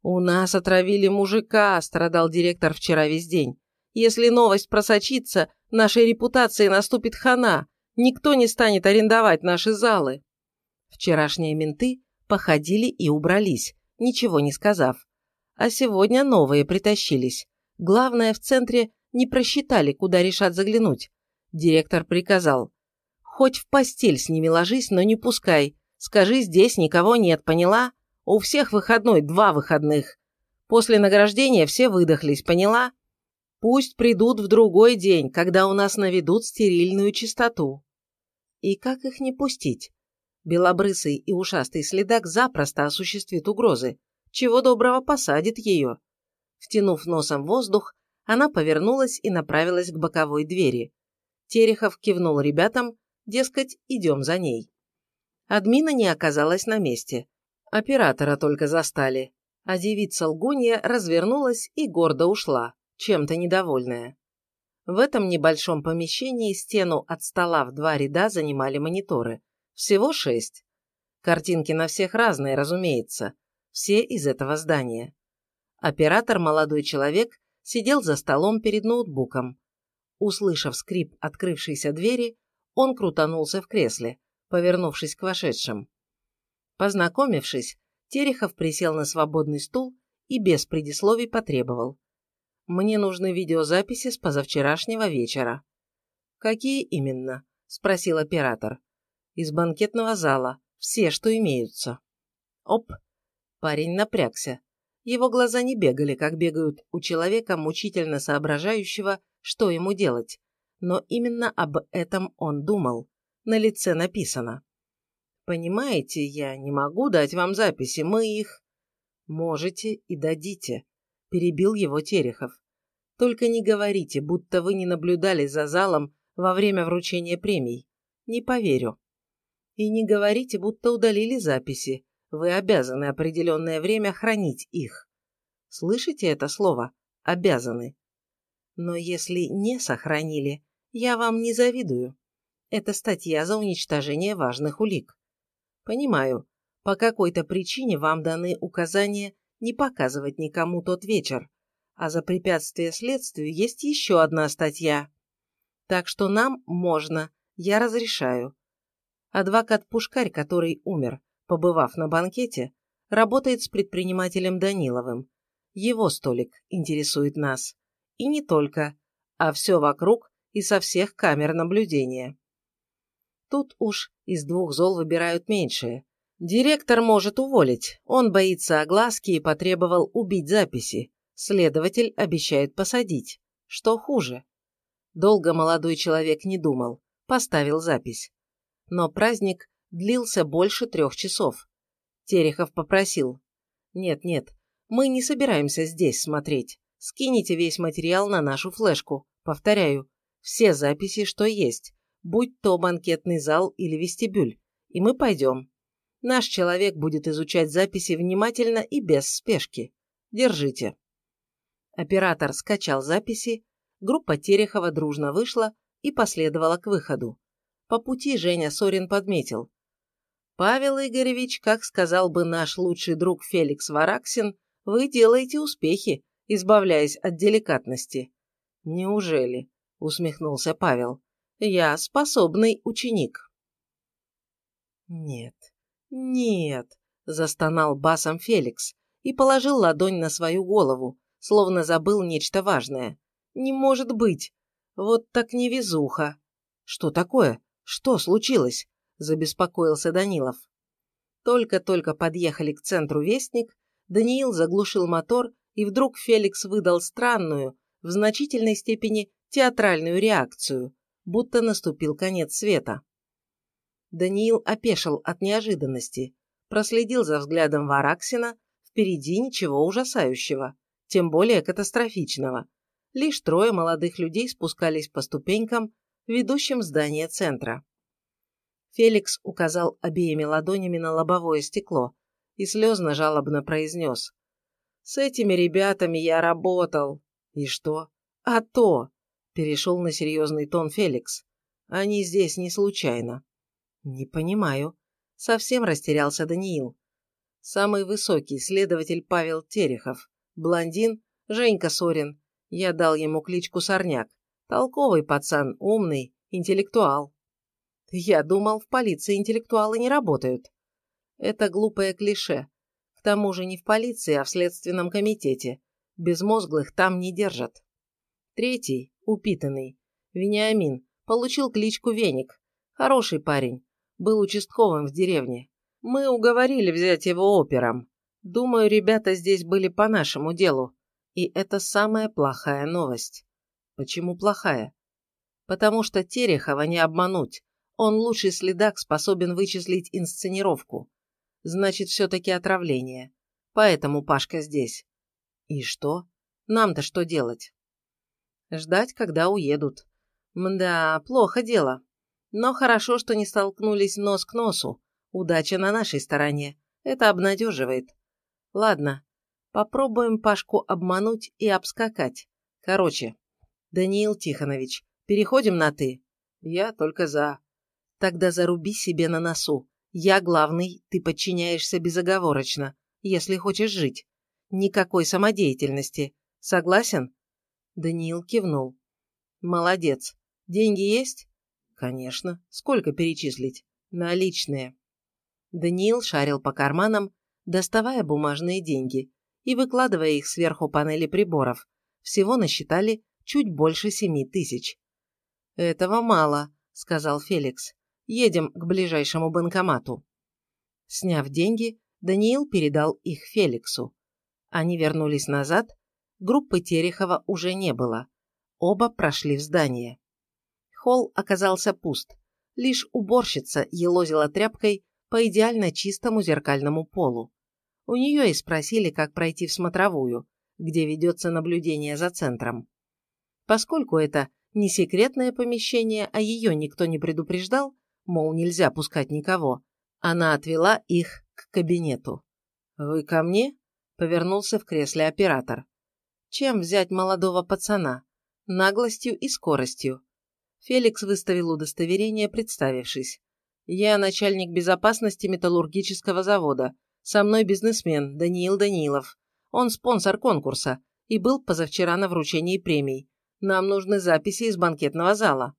«У нас отравили мужика», – страдал директор вчера весь день. Если новость просочится, нашей репутации наступит хана. Никто не станет арендовать наши залы. Вчерашние менты походили и убрались, ничего не сказав. А сегодня новые притащились. Главное, в центре не просчитали, куда решат заглянуть. Директор приказал. Хоть в постель с ними ложись, но не пускай. Скажи, здесь никого нет, поняла? У всех выходной, два выходных. После награждения все выдохлись, поняла? Пусть придут в другой день, когда у нас наведут стерильную чистоту. И как их не пустить? Белобрысый и ушастый следак запросто осуществит угрозы. Чего доброго посадит ее. Втянув носом воздух, она повернулась и направилась к боковой двери. Терехов кивнул ребятам, дескать, идем за ней. Админа не оказалась на месте. Оператора только застали, а девица-лгунья развернулась и гордо ушла чем-то недовольная. В этом небольшом помещении стену от стола в два ряда занимали мониторы. Всего шесть. Картинки на всех разные, разумеется. Все из этого здания. Оператор, молодой человек, сидел за столом перед ноутбуком. Услышав скрип открывшейся двери, он крутанулся в кресле, повернувшись к вошедшим. Познакомившись, Терехов присел на свободный стул и без предисловий потребовал. Мне нужны видеозаписи с позавчерашнего вечера. Какие именно? Спросил оператор. Из банкетного зала. Все, что имеются. Оп. Парень напрягся. Его глаза не бегали, как бегают у человека, мучительно соображающего, что ему делать. Но именно об этом он думал. На лице написано. «Понимаете, я не могу дать вам записи, мы их...» «Можете и дадите», перебил его Терехов. Только не говорите, будто вы не наблюдали за залом во время вручения премий. не поверю. И не говорите, будто удалили записи. Вы обязаны определенное время хранить их. Слышите это слово? Обязаны. Но если не сохранили, я вам не завидую. Это статья за уничтожение важных улик. Понимаю, по какой-то причине вам даны указания не показывать никому тот вечер, а за препятствие следствию есть еще одна статья. Так что нам можно, я разрешаю. Адвокат Пушкарь, который умер, побывав на банкете, работает с предпринимателем Даниловым. Его столик интересует нас. И не только, а все вокруг и со всех камер наблюдения. Тут уж из двух зол выбирают меньшее. Директор может уволить, он боится огласки и потребовал убить записи. Следователь обещает посадить. Что хуже? Долго молодой человек не думал, поставил запись. Но праздник длился больше трех часов. Терехов попросил. «Нет-нет, мы не собираемся здесь смотреть. Скините весь материал на нашу флешку. Повторяю, все записи, что есть будь то банкетный зал или вестибюль, и мы пойдем. Наш человек будет изучать записи внимательно и без спешки. Держите. Оператор скачал записи, группа Терехова дружно вышла и последовала к выходу. По пути Женя Сорин подметил. «Павел Игоревич, как сказал бы наш лучший друг Феликс Вараксин, вы делаете успехи, избавляясь от деликатности». «Неужели?» – усмехнулся Павел. Я способный ученик. Нет, нет, застонал басом Феликс и положил ладонь на свою голову, словно забыл нечто важное. Не может быть. Вот так невезуха. Что такое? Что случилось? Забеспокоился Данилов. Только-только подъехали к центру Вестник, Даниил заглушил мотор, и вдруг Феликс выдал странную, в значительной степени театральную реакцию, будто наступил конец света. Даниил опешил от неожиданности, проследил за взглядом Вараксина, впереди ничего ужасающего, тем более катастрофичного. Лишь трое молодых людей спускались по ступенькам, ведущим в здание центра. Феликс указал обеими ладонями на лобовое стекло и слезно-жалобно произнес. «С этими ребятами я работал». «И что?» «А то! Перешел на серьезный тон Феликс. Они здесь не случайно. Не понимаю. Совсем растерялся Даниил. Самый высокий следователь Павел Терехов. Блондин Женька Сорин. Я дал ему кличку Сорняк. Толковый пацан, умный, интеллектуал. Я думал, в полиции интеллектуалы не работают. Это глупое клише. К тому же не в полиции, а в следственном комитете. Безмозглых там не держат. Третий, упитанный, Вениамин, получил кличку Веник. Хороший парень. Был участковым в деревне. Мы уговорили взять его опером. Думаю, ребята здесь были по нашему делу. И это самая плохая новость. Почему плохая? Потому что Терехова не обмануть. Он лучший следак способен вычислить инсценировку. Значит, все-таки отравление. Поэтому Пашка здесь. И что? Нам-то что делать? Ждать, когда уедут. Мда, плохо дело. Но хорошо, что не столкнулись нос к носу. Удача на нашей стороне. Это обнадеживает. Ладно, попробуем Пашку обмануть и обскакать. Короче, Даниил Тихонович, переходим на «ты». Я только за. Тогда заруби себе на носу. Я главный, ты подчиняешься безоговорочно, если хочешь жить. Никакой самодеятельности. Согласен? Даниил кивнул. «Молодец. Деньги есть?» «Конечно. Сколько перечислить?» «Наличные». Даниил шарил по карманам, доставая бумажные деньги и выкладывая их сверху панели приборов. Всего насчитали чуть больше семи тысяч. «Этого мало», — сказал Феликс. «Едем к ближайшему банкомату». Сняв деньги, Даниил передал их Феликсу. Они вернулись назад группы Терехова уже не было. Оба прошли в здание. Холл оказался пуст. Лишь уборщица елозила тряпкой по идеально чистому зеркальному полу. У нее и спросили, как пройти в смотровую, где ведется наблюдение за центром. Поскольку это не секретное помещение, а ее никто не предупреждал, мол, нельзя пускать никого. Она отвела их к кабинету. «Вы ко мне?» – повернулся в кресле оператор. «Чем взять молодого пацана? Наглостью и скоростью». Феликс выставил удостоверение, представившись. «Я начальник безопасности металлургического завода. Со мной бизнесмен Даниил Данилов. Он спонсор конкурса и был позавчера на вручении премий. Нам нужны записи из банкетного зала».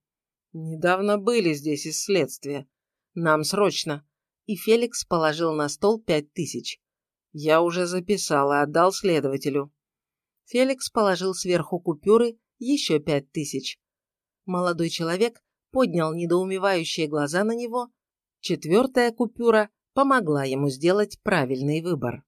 «Недавно были здесь из следствия. Нам срочно». И Феликс положил на стол пять тысяч. «Я уже записал и отдал следователю». Феликс положил сверху купюры еще пять тысяч. Молодой человек поднял недоумевающие глаза на него. Четвертая купюра помогла ему сделать правильный выбор.